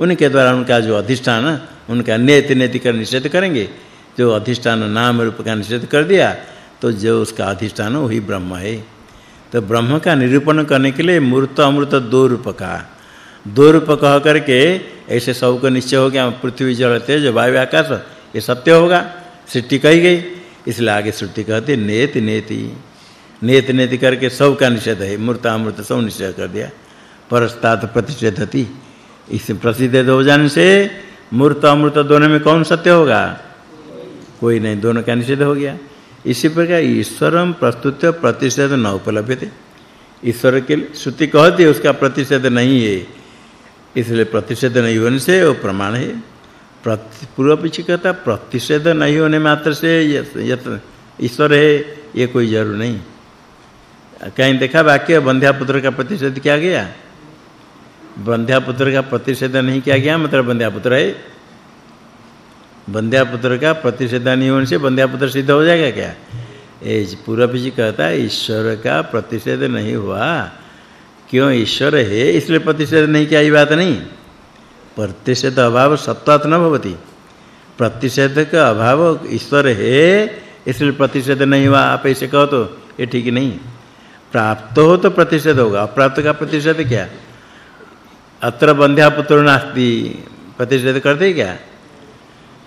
[SPEAKER 1] उनके द्वारा उनका जो अधिष्ठान, उनका नेति नेति कर निषेध करेंगे। जो अधिष्ठान नाम रूप का निषेध कर दिया तो जो उसका अधिष्ठान वही ब्रह्म है। तो ब्रह्म का निरूपण करने के लिए मूर्त अमृत दो रूप का दो रूप कह करके ऐसे सबको निश्चय हो गया, पृथ्वी, जल, तेज, वायु, आकाश, ये सत्य होगा, सृष्टि कही गई। इसलिए आगे सृष्टि कहते नेत, नेति। नेत, नेति करके सब का निषेध है, मूर्त अमृत सब निषेध कर दिया। परस्तात प्रतिषेधति। इस प्रसिद्ध हो जाने से, मूर्त अमृत दोनों में कौन सत्य होगा? कोई नहीं, दोनों का निषेध हो गया। इसी प्रकार ईश्वरम प्रस्तुत प्रतिषेध न उपलब्धते ईश्वर के श्रुति कहती है, उसका प्रतिषेध नहीं है। इसलिए प्रतिषेध नहीं होने से वो प्रमाण है। पूर्व पीछे कहता, प्रतिषेध नहीं होने मात्र से ईश्वर है, ये कोई ज़रूर नहीं। कहीं देखा वाक्य बंध्यापुत्र का प्रतिषेध किया गया? बंध्यापुत्र का प्रतिषेध नहीं किया गया मतलब बंध्यापुत्र है। बंध्यापुत्र का प्रतिषेध नहीं होने से बंध्यापुत्र सिद्ध हो जाएगा क्या? ए पूर्व जी कहता है, ईश्वर का प्रतिषेध नहीं हुआ। क्यों ईश्वर है? इसलिए प्रतिषेध नहीं क्या, ये बात नहीं। प्रतिषेध अभाव सत्वात न भवति। प्रतिषेध का अभाव ईश्वर है, इसलिए प्रतिषेध नहीं हुआ। आप ऐसे कहो तो ये ठीक नहीं। प्राप्त हो तो प्रतिषेध होगा। अप्राप्त का प्रतिषेध क्या? अत्र बंध्यापुत्र नास्ति। प्रतिषेध करते क्या?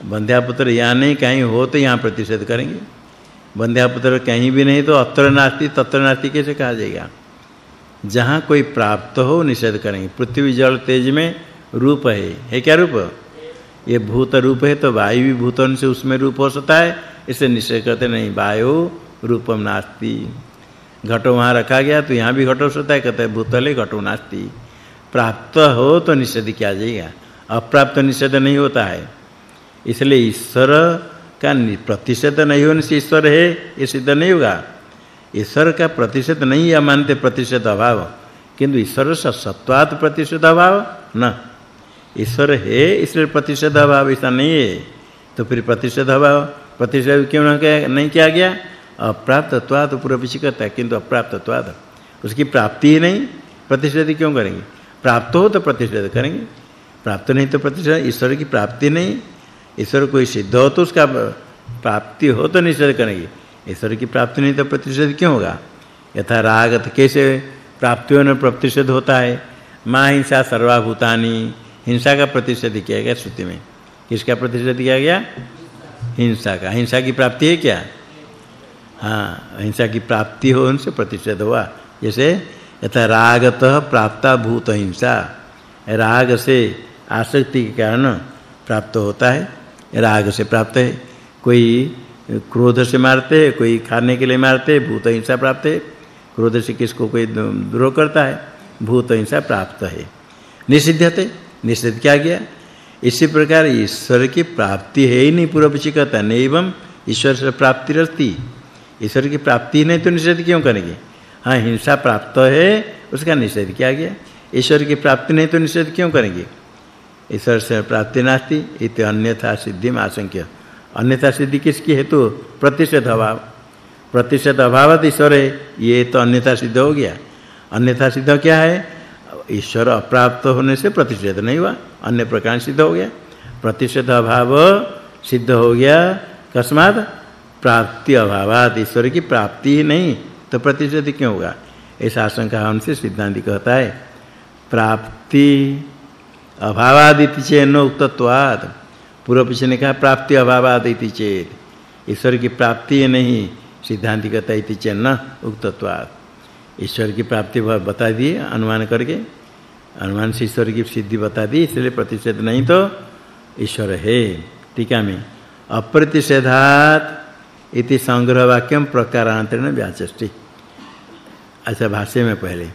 [SPEAKER 1] बंध्यापुत्र यहाँ नहीं, कहीं हो तो यहाँ प्रतिषेध करेंगे। बंध्यापुत्र कहीं भी नहीं तो अत्र नास्ति तत्र नास्ति कैसे कहा जाएगा? जहाँ कोई प्राप्त हो निषेध करेंगे। पृथ्वी, जल, तेज में रूप है। है क्या रूप? ये भूत रूप है तो वायु भी भूतन से उसमें रूप हो सकता है। इसे निषेध करते नहीं, वायु रूपम नास्ति। घटो वहाँ रखा गया तो यहाँ भी घटो सकता है, कहते हैं भूतले घटो नास्ति। प्राप्त हो तो निषेध किया जाएगा। अप्राप्त निषेध नहीं होता है। इसलिए ईश्वर का प्रतिषेध नहीं होने से ईश्वर है, ये सिद्ध नहीं होगा। ईश्वर का प्रतिशत नहीं या मानते प्रतिषेध अभाव, किंतु ईश्वर से सत्वात प्रतिषेध अभाव, न। ईश्वर है, इसलिए प्रतिषेध अभाव ऐसा नहीं है। तो फिर प्रतिषेध अभाव प्रतिषेध क्यों नहीं किया गया? अप्राप्तत्वाद पूर्व कहता है किंतु अप्राप्तत्वाद उसकी प्राप्ति ही नहीं प्रतिषेध क्यों करेंगे? प्राप्त हो तो प्रतिषेध करेंगे। प्राप्त नहीं तो प्रतिषेध ईश्वर की प्राप्ति नहीं। ईश्वर कोई सिद्ध हो तो उसका प्राप्ति हो तो निषेध करेंगे। ईश्वर की प्राप्ति नहीं तो प्रतिषेध क्यों होगा? यथा राग तो कैसे प्राप्ति होने प्रतिषेध होता है? माँ हिंसा सर्वाभूतानि, हिंसा का प्रतिषेध किया गया श्रुति में। किसका प्रतिषेध किया गया? हिंसा का। हिंसा की प्राप्ति है क्या? हाँ हिंसा की प्राप्ति हो, उनसे प्रतिषेध हुआ। जैसे यथा रागतः प्राप्ता भूत हिंसा। राग से आसक्ति के कारण प्राप्त होता है। राग से प्राप्त है, कोई क्रोध से मारते है, कोई खाने के लिए मारते है, भूत हिंसा प्राप्त है। क्रोध से किसको कोई द्रोह करता है, भूत हिंसा प्राप्त है। निषिद्धते निषिद्ध क्या गया? इसी प्रकार ईश्वर की प्राप्ति है ही नहीं, पूर्व पक्षी कहता एवं ईश्वर से प्राप्ति रहती ईश्वर की प्राप्ति नहीं तो निषेध क्यों करेंगे? हाँ हिंसा प्राप्त है, उसका निषेध किया गया? ईश्वर की प्राप्ति नहीं तो निषेध क्यों करेंगे? ईश्वर से प्राप्ति नास्ति, इति अन्यथा सिद्धि आशंक्य। अन्यथा सिद्धि किसकी? हेतु प्रतिषेध अभाव। प्रतिषेध अभाव ईश्वर है ये तो अन्यथा सिद्ध हो गया। अन्यथा सिद्ध क्या है? ईश्वर अप्राप्त होने से प्रतिषेध नहीं हुआ, अन्य प्रकार सिद्ध हो गया। प्रतिषेध अभाव सिद्ध हो गया, कस्मात प्राप्ति अभावात, ईश्वर की प्राप्ति ही नहीं तो प्रतिषेध क्यों होगा ऐसा आशंका हमसे सिद्धांत कहता है। प्राप्ति अभावादिति चेन उक्तत्वात्। पूर्व पीछे ने कहा, प्राप्ति अभावादिति चेत। ईश्वर की प्राप्ति नहीं सिद्धांत कहता है इति न उक्तत्वात्। ईश्वर की प्राप्ति बता दिए, अनुमान करके। अनुमान से ईश्वर की सिद्धि बता दी, इसलिए प्रतिषेध नहीं तो ईश्वर है। टीका में, अप्रतिषेधात इति संग्रह वाक्यम प्रकारांतरेण व्याचष्टि अच्छा भाष्य में पहले।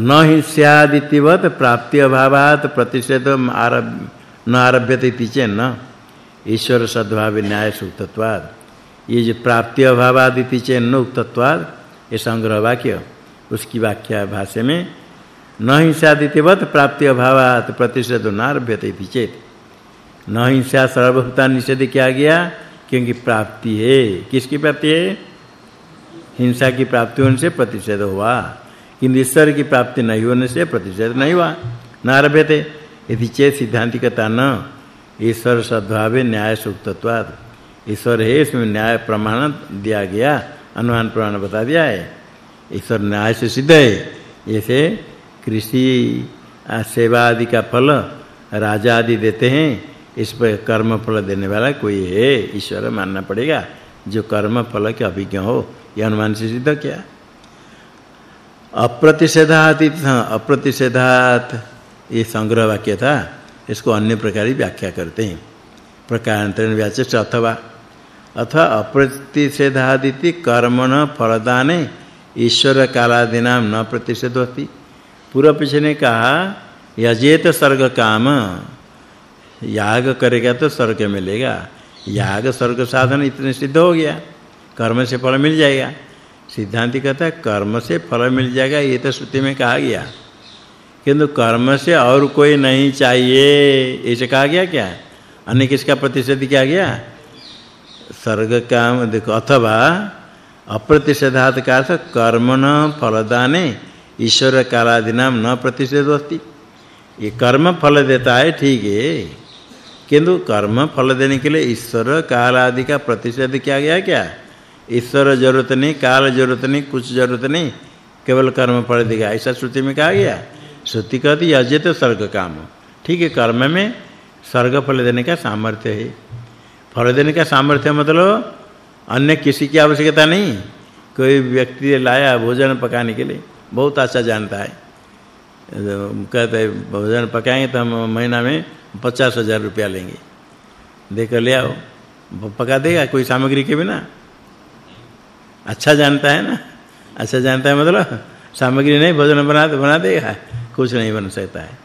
[SPEAKER 1] न हिस्यादितिवत प्राप्ति अभावात प्रतिषेध आरभ न आरभ्यते इति न ईश्वर सद्भाव न्याय सूक्तत्वाद ये जो प्राप्ति अभावादिति चेन्न उक्तत्वाद ये संग्रह वाक्य उसकी व्याख्या भाष्य में, न हिंसादितिवत प्राप्ति अभावात प्रतिषेध नारभ्यते इति चेत। न हिंसा सर्वभूता निषेध किया गया, क्योंकि प्राप्ति है। किसकी प्राप्ति है? हिंसा की प्राप्ति होने से प्रतिषेध हुआ। किंतु ईश्वर की प्राप्ति नहीं होने से प्रतिषेध नहीं हुआ। नारभ्यते, यदि चेत सिद्धांतिकता न, ईश्वर सद्भावे न्याय सूक्तत्वाद ईश्वर है, इसमें न्याय प्रमाण दिया गया, अनुमान प्रमाण बता दिया है। ईश्वर न्याय से सिद्ध है। ऐसे कृषि सेवा आदि का फल राजा आदि देते हैं, इस पर कर्म फल देने वाला कोई है, ईश्वर मानना पड़ेगा। जो कर्म फल के अभिज्ञ हो, यह अनुमान से सिद्ध किया? अप्रतिषेधात अप्रतिषेधात। ये संग्रह वाक्य था, इसको अन्य प्रकार की व्याख्या करते हैं। प्रकारांतरण व्याचष्ट अथवा। अथवा अप्रतिषेधादिति कर्मण फलदाने ईश्वर कालादिनाम न प्रतिषेधोति पूर्व पीछे ने कहा, यजेत स्वर्ग काम, याग करेगा तो स्वर्ग मिलेगा। याग स्वर्ग साधन इतने सिद्ध हो गया। कर्म से फल मिल जाएगा। सिद्धांति कहता है, कर्म से फल मिल जाएगा, ये तो श्रुति में कहा गया। किंतु कर्म से और कोई नहीं चाहिए ऐसे कहा गया क्या? अन्य किसका प्रतिषेध किया गया? स्वर्ग काम देखो, अथवा अप्रतिषेधात का अर्थ कर्मण फलदाने, ईश्वर कालादि नाम न प्रतिषेध अस्ति। ये कर्म फल देता है, ठीक है। किंतु कर्म फल देने के लिए ईश्वर काल आदि का प्रतिषेध किया गया क्या? ईश्वर ज़रूरत नहीं, काल ज़रूरत नहीं, कुछ ज़रूरत नहीं, केवल कर्म फल देगा ऐसा श्रुति में कहा गया। श्रुति कहती अजित स्वर्ग काम। ठीक है, कर्म में स्वर्ग फल देने का सामर्थ्य है। फल देने का सामर्थ्य मतलब अन्य किसी की आवश्यकता नहीं। कोई व्यक्ति लाया भोजन पकाने के लिए, बहुत अच्छा जानता है। कहते हैं, भोजन पकाएँगे तो हम महीना में पचास हज़ार रुपया लेंगे। देकर ले आओ, पका देगा कोई सामग्री के बिना? अच्छा जानता है ना? अच्छा जानता है मतलब सामग्री नहीं, भोजन बना दे, बना देगा। कुछ नहीं बन सकता है।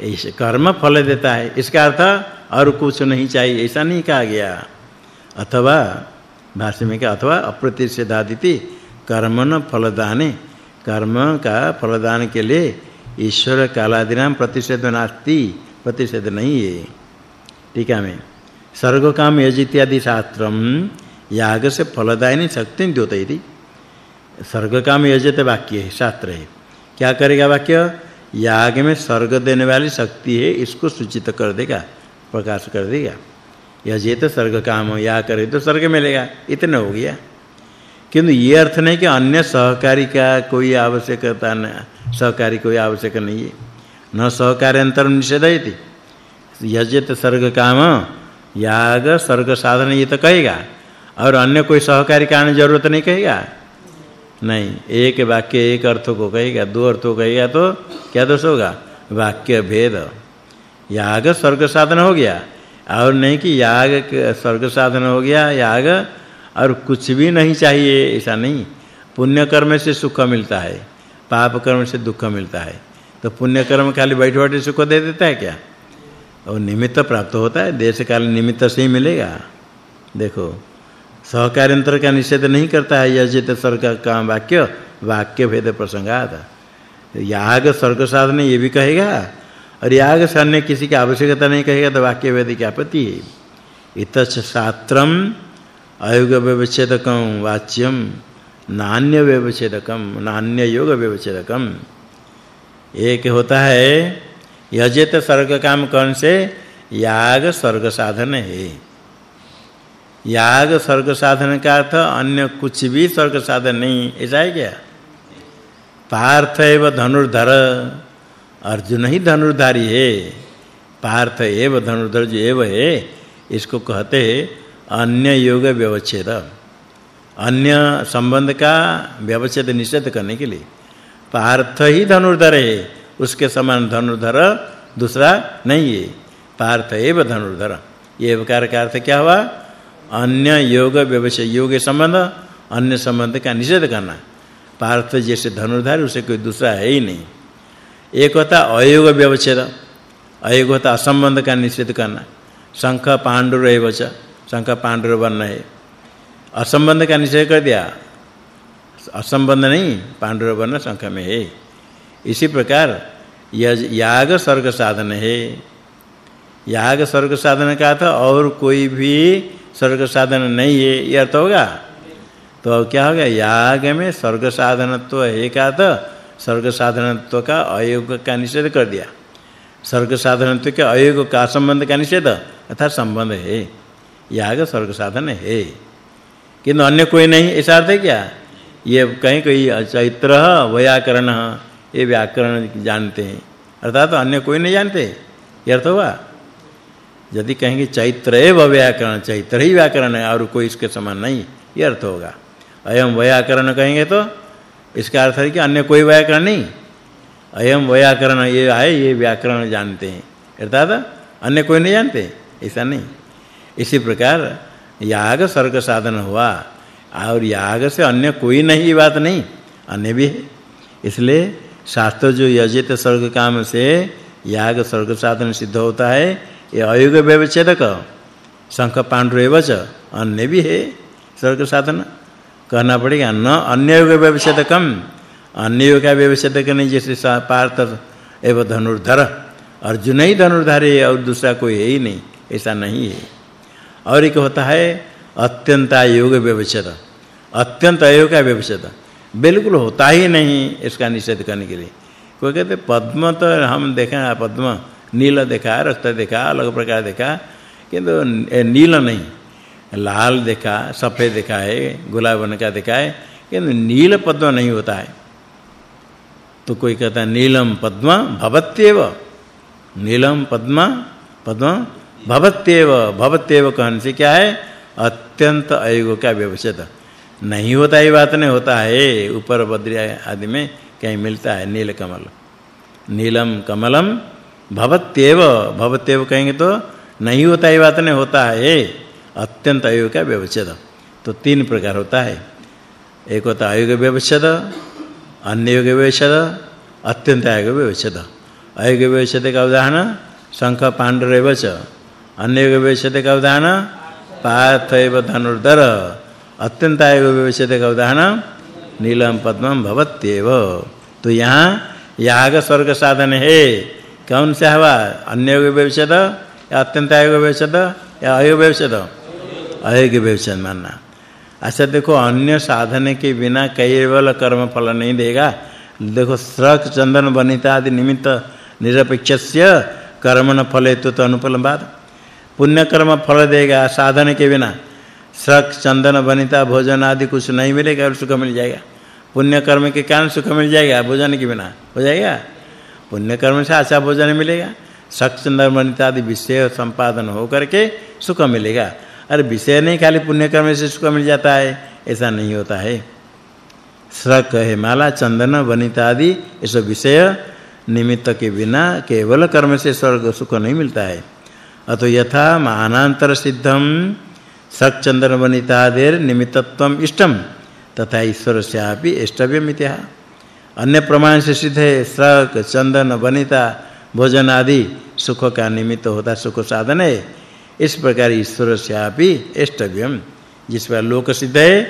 [SPEAKER 1] इस कर्म फल देता है। इसका अर्थ और कुछ नहीं चाहिए, ऐसा नहीं कहा गया। अथवा, भाष्य में क्या अथवा अप्रतिषेधादिति कर्मन फलदाने। कर्म का फलदान के लिए ईश्वर कालादिनाम प्रतिषेध नास्ति प्रतिषेध नहीं है। ठीक है, मैं। सर्ग काम यज इत्यादि शास्त्रम याग से फलदायिनी शक्ति द्योतयति सर्ग काम यजते वाक्य है, शास्त्र है। क्या करेगा वाक्य? याग में स्वर्ग देने वाली शक्ति है, इसको सूचित कर देगा, प्रकाश कर देगा। यजेत स्वर्ग काम, या करे तो स्वर्ग मिलेगा। इतना हो गया। किंतु ये अर्थ नहीं कि अन्य सहकारी का कोई आवश्यकता न, सहकारी कोई आवश्यक नहीं है। न सहकार्यंतर निषेधयति यजेत स्वर्ग काम, याग स्वर्ग साधन ये तो कहेगा। और अन्य कोई सहकारी का ज़रूरत नहीं कहेगा? नहीं। एक वाक्य एक अर्थ को कहेगा, दो अर्थों कहेगा तो क्या दोष होगा? वाक्य भेद। याग स्वर्ग साधन हो गया। और नहीं कि याग स्वर्ग साधन हो गया, याग और कुछ भी नहीं चाहिए, ऐसा नहीं। पुण्य कर्म से सुख मिलता है, पाप कर्म से दुख मिलता है। तो पुण्य कर्म खाली बैठे बैठे सुख दे देता है क्या? और निमित्त प्राप्त होता है देश काल निमित्त से ही मिलेगा। देखो सहकार्यंतर का निषेध नहीं करता है यजित स्वर्ग का वाक्य वाक्य भेद प्रसंगात। याग स्वर्ग साधन ये भी कहेगा, और याग से किसी की आवश्यकता नहीं कहेगा तो वाक्य भेद की आपत्ति है। इतच शास्त्रम अयोग व्यवच्छेदकम वाच्यम नान्य व्यवच्छेदकम नान्य योग व्यवच्छेदकम एक होता है यजित स्वर्ग काम कौन से? याग स्वर्ग साधन है। याग स्वर्ग साधन का अर्थ अन्य कुछ भी स्वर्ग साधन नहीं, ऐसा है क्या? पार्थ एव धनुर्धर, अर्जुन ही धनुर्धारी है। पार्थ एव धनुर्धर जो एव है, इसको कहते हैं अन्य योग व्यवच्छेद। अन्य संबंध का व्यवच्छेद निषेध करने के लिए। पार्थ ही धनुर्धर है, उसके समान धनुर्धर दूसरा नहीं है। पार्थ एव धनुर्धर, ये विकार का अर्थ क्या हुआ? अन्य योग व्यवसाय, योग संबंध, अन्य संबंध का निषेध करना। पार्थ जैसे धनुर्धारी, उसे कोई दूसरा है ही नहीं। एक होता अयोग व्यवच्छेद अयोग होता असंबंध का निषेध करना। शंख, पांडुर एवच, शंख, पांडुर वर्ण है। असंबंध का निषेध कर दिया। असंबंध नहीं, पांडुर वर्ण शंख में है। इसी प्रकार याग, स्वर्ग साधन है। याग, स्वर्ग साधन का था और कोई भी स्वर्ग साधन नहीं है ये अर्थ होगा? तो क्या होगा? याग में स्वर्ग साधनत्व है का तो स्वर्ग साधनत्व का अयोग का निषेध कर दिया। स्वर्ग साधनत्व के अयोग का संबंध का निषेध, अर्थात संबंध है। याग स्वर्ग साधन है। किंतु अन्य कोई नहीं, ऐसा अर्थ है क्या? ये कहीं कोई चैत्र, व्याकरण, ये व्याकरण जानते हैं। अर्थात अन्य कोई नहीं जानते ये अर्थ हुआ यदि कहेंगे चैत्र एव व्याकरण, चैत्र ही व्याकरण है, और कोई इसके समान नहीं, ये अर्थ होगा। अयम व्याकरण कहेंगे तो इसका अर्थ है कि अन्य कोई व्याकरण नहीं। अयम व्याकरण ये है, ये व्याकरण जानते हैं। अर्थात अन्य कोई नहीं जानते, ऐसा नहीं। इसी प्रकार याग स्वर्ग साधन हुआ, और याग से अन्य कोई नहीं बात नहीं, अन्य भी है। इसलिए शास्त्र जो यजित स्वर्ग काम से याग स्वर्ग साधन सिद्ध होता है ये अयुग व्यवच्छेदक, शंख पांडु एवच अन्य भी है, स्वर्ग साधन। कहना पड़ेगा, न अन्य युग व्यवच्छेदकम अन्य युग का व्यवच्छेदक नहीं, जैसे पार्थ एवं धनुर्धर। अर्जुन ही धनुर्धारी है और दूसरा कोई है ही नहीं, ऐसा नहीं है। और एक होता है, अत्यंत योग व्यवच्छेद। अत्यंत अयोग का व्यवच्छेद। बिल्कुल होता ही नहीं, इसका निषेध करने के लिए। कोई कहते, पद्म तो हम देखा, पद्म नील देखा रक्त देखा, अलग प्रकार देखा, किंतु नील नहीं। लाल देखा, सफ़ेद देखा है, गुलाब बन का देखा है, किंतु नील पद्म नहीं होता है। तो कोई कहता है, नीलम पद्म भवत्येव। नीलम पद्म पद्म भवत्येव। भवत्येव कहने से क्या है? अत्यंत अयोग का व्यवच्छेद नहीं होता ही बात, नहीं होता है। ऊपर बद्री आदि में कहीं मिलता है, नील कमल। नीलम कमलम भवत्येव भवत्येव कहेंगे तो नहीं होता ही बात नहीं, होता है अत्यंत अयोग का व्यवच्छेद। तो तीन प्रकार होता है। एक होता अयोग व्यवच्छेद, अन्य योग व्यवच्छेद, अत्यंत अयोग व्यवच्छेद। अयोग व्यवच्छेद का उदाहरण, शंख पांडुरेव च। अन्य योग व्यवच्छेद का उदाहरण, पार्थैव धनुर्धर। अत्यंत अयोग व्यवच्छेद का उदाहरण, नीलम पद्मम भवत्येव। तो यहाँ याग स्वर्ग साधन है। कौन सा हुआ अन्य योग व्यवच्छेद या अत्यंत अयोग व्यवच्छेद या अयोग व्यवच्छेद अयोग व्यवच्छेद मानना। अच्छा देखो अन्य साधन के बिना केवल कर्म फल नहीं देगा। देखो श्रक चंदन बनिता आदि निमित्त निरपेक्षस्य कर्मण फले तो, तो अनुपलम्बाद पुण्य कर्म फल देगा साधन के बिना। श्रक चंदन बनिता भोजन आदि कुछ नहीं मिलेगा और सुख मिल जाएगा। पुण्य कर्म के कारण सुख मिल जाएगा भोजन के बिना। हो जाएगा? पुण्य कर्म से अच्छा भोजन मिलेगा चंदन बनिता आदि विषय संपादन हो करके सुख मिलेगा। अरे विषय नहीं, खाली पुण्य कर्म से सुख मिल जाता है, ऐसा नहीं होता है। श्रक है माला चंदन वनिता आदि इस विषय निमित्त के बिना केवल कर्म से स्वर्ग सुख नहीं मिलता है। अतो यथा मानांतर सिद्धम श्रक चंदन वनिता आदिर निमित्तत्वम इष्टम तथा ईश्वर स्यापि इष्टव्यम इत्या। अन्य प्रमाण से सिद्ध है श्रक चंदन, वनिता, भोजन आदि सुख का निमित्त होता सुख साधन है। इस प्रकार ईश्वर से स्यापि इष्टव्यम। जिस पर लोक सिद्ध है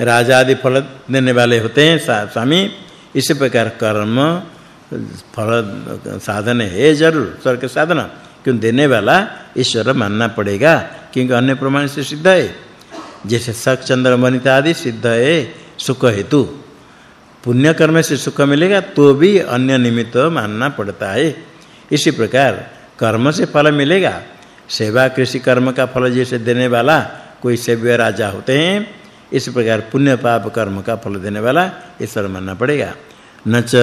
[SPEAKER 1] राजा आदि फल देने वाले होते हैं स्वामी, इसी प्रकार कर्म, फल, साधन है, ज़रूर, स्वर्ग साधन। क्यों देने वाला ईश्वर मानना पड़ेगा, क्योंकि अन्य प्रमाण से सिद्ध है। जैसे सक चंद्र वनिता आदि सिद्ध है, सुख हेतु। पुण्य कर्म से सुख मिलेगा तो भी अन्य निमित्त मानना पड़ता है। इसी प्रकार कर्म से फल मिलेगा। सेवा कृषि कर्म का फल जैसे देने वाला कोई सेव्य राजा होते हैं, इस प्रकार पुण्य पाप कर्म का फल देने वाला ईश्वर मानना पड़ेगा। न च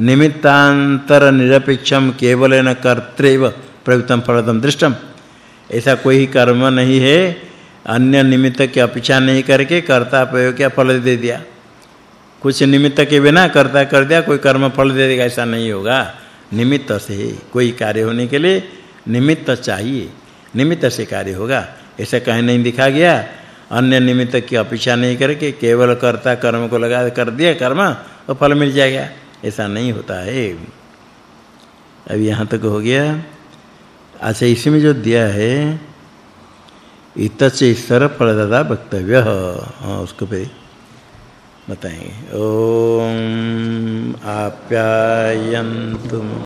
[SPEAKER 1] निमित्तांतर निरपेक्षम केवलेन कर्तृव प्रवृत्तम फलदम दृष्टम। ऐसा कोई कर्म नहीं है, अन्य निमित्त की अपेक्षा नहीं करके कर्ता प्रयोग क्या, फल दे दिया। कुछ निमित्त के बिना कर्ता कर दिया, कोई कर्म फल दे देगा, ऐसा नहीं होगा। निमित्त से कोई कार्य होने के लिए निमित्त चाहिए। निमित्त से कार्य होगा। ऐसा कहीं नहीं दिखा गया। अन्य निमित्त की अपेक्षा नहीं करके केवल कर्ता कर्म को लगा कर दिया कर्म तो फल मिल जाएगा। ऐसा नहीं होता है। अब यहाँ तक हो गया। अच्छा इसमें जो दिया है, इतच ईश्वर फलदाता वक्तव्य हाँ उसको पे बताएँगे। ओम आप्यायन्तु।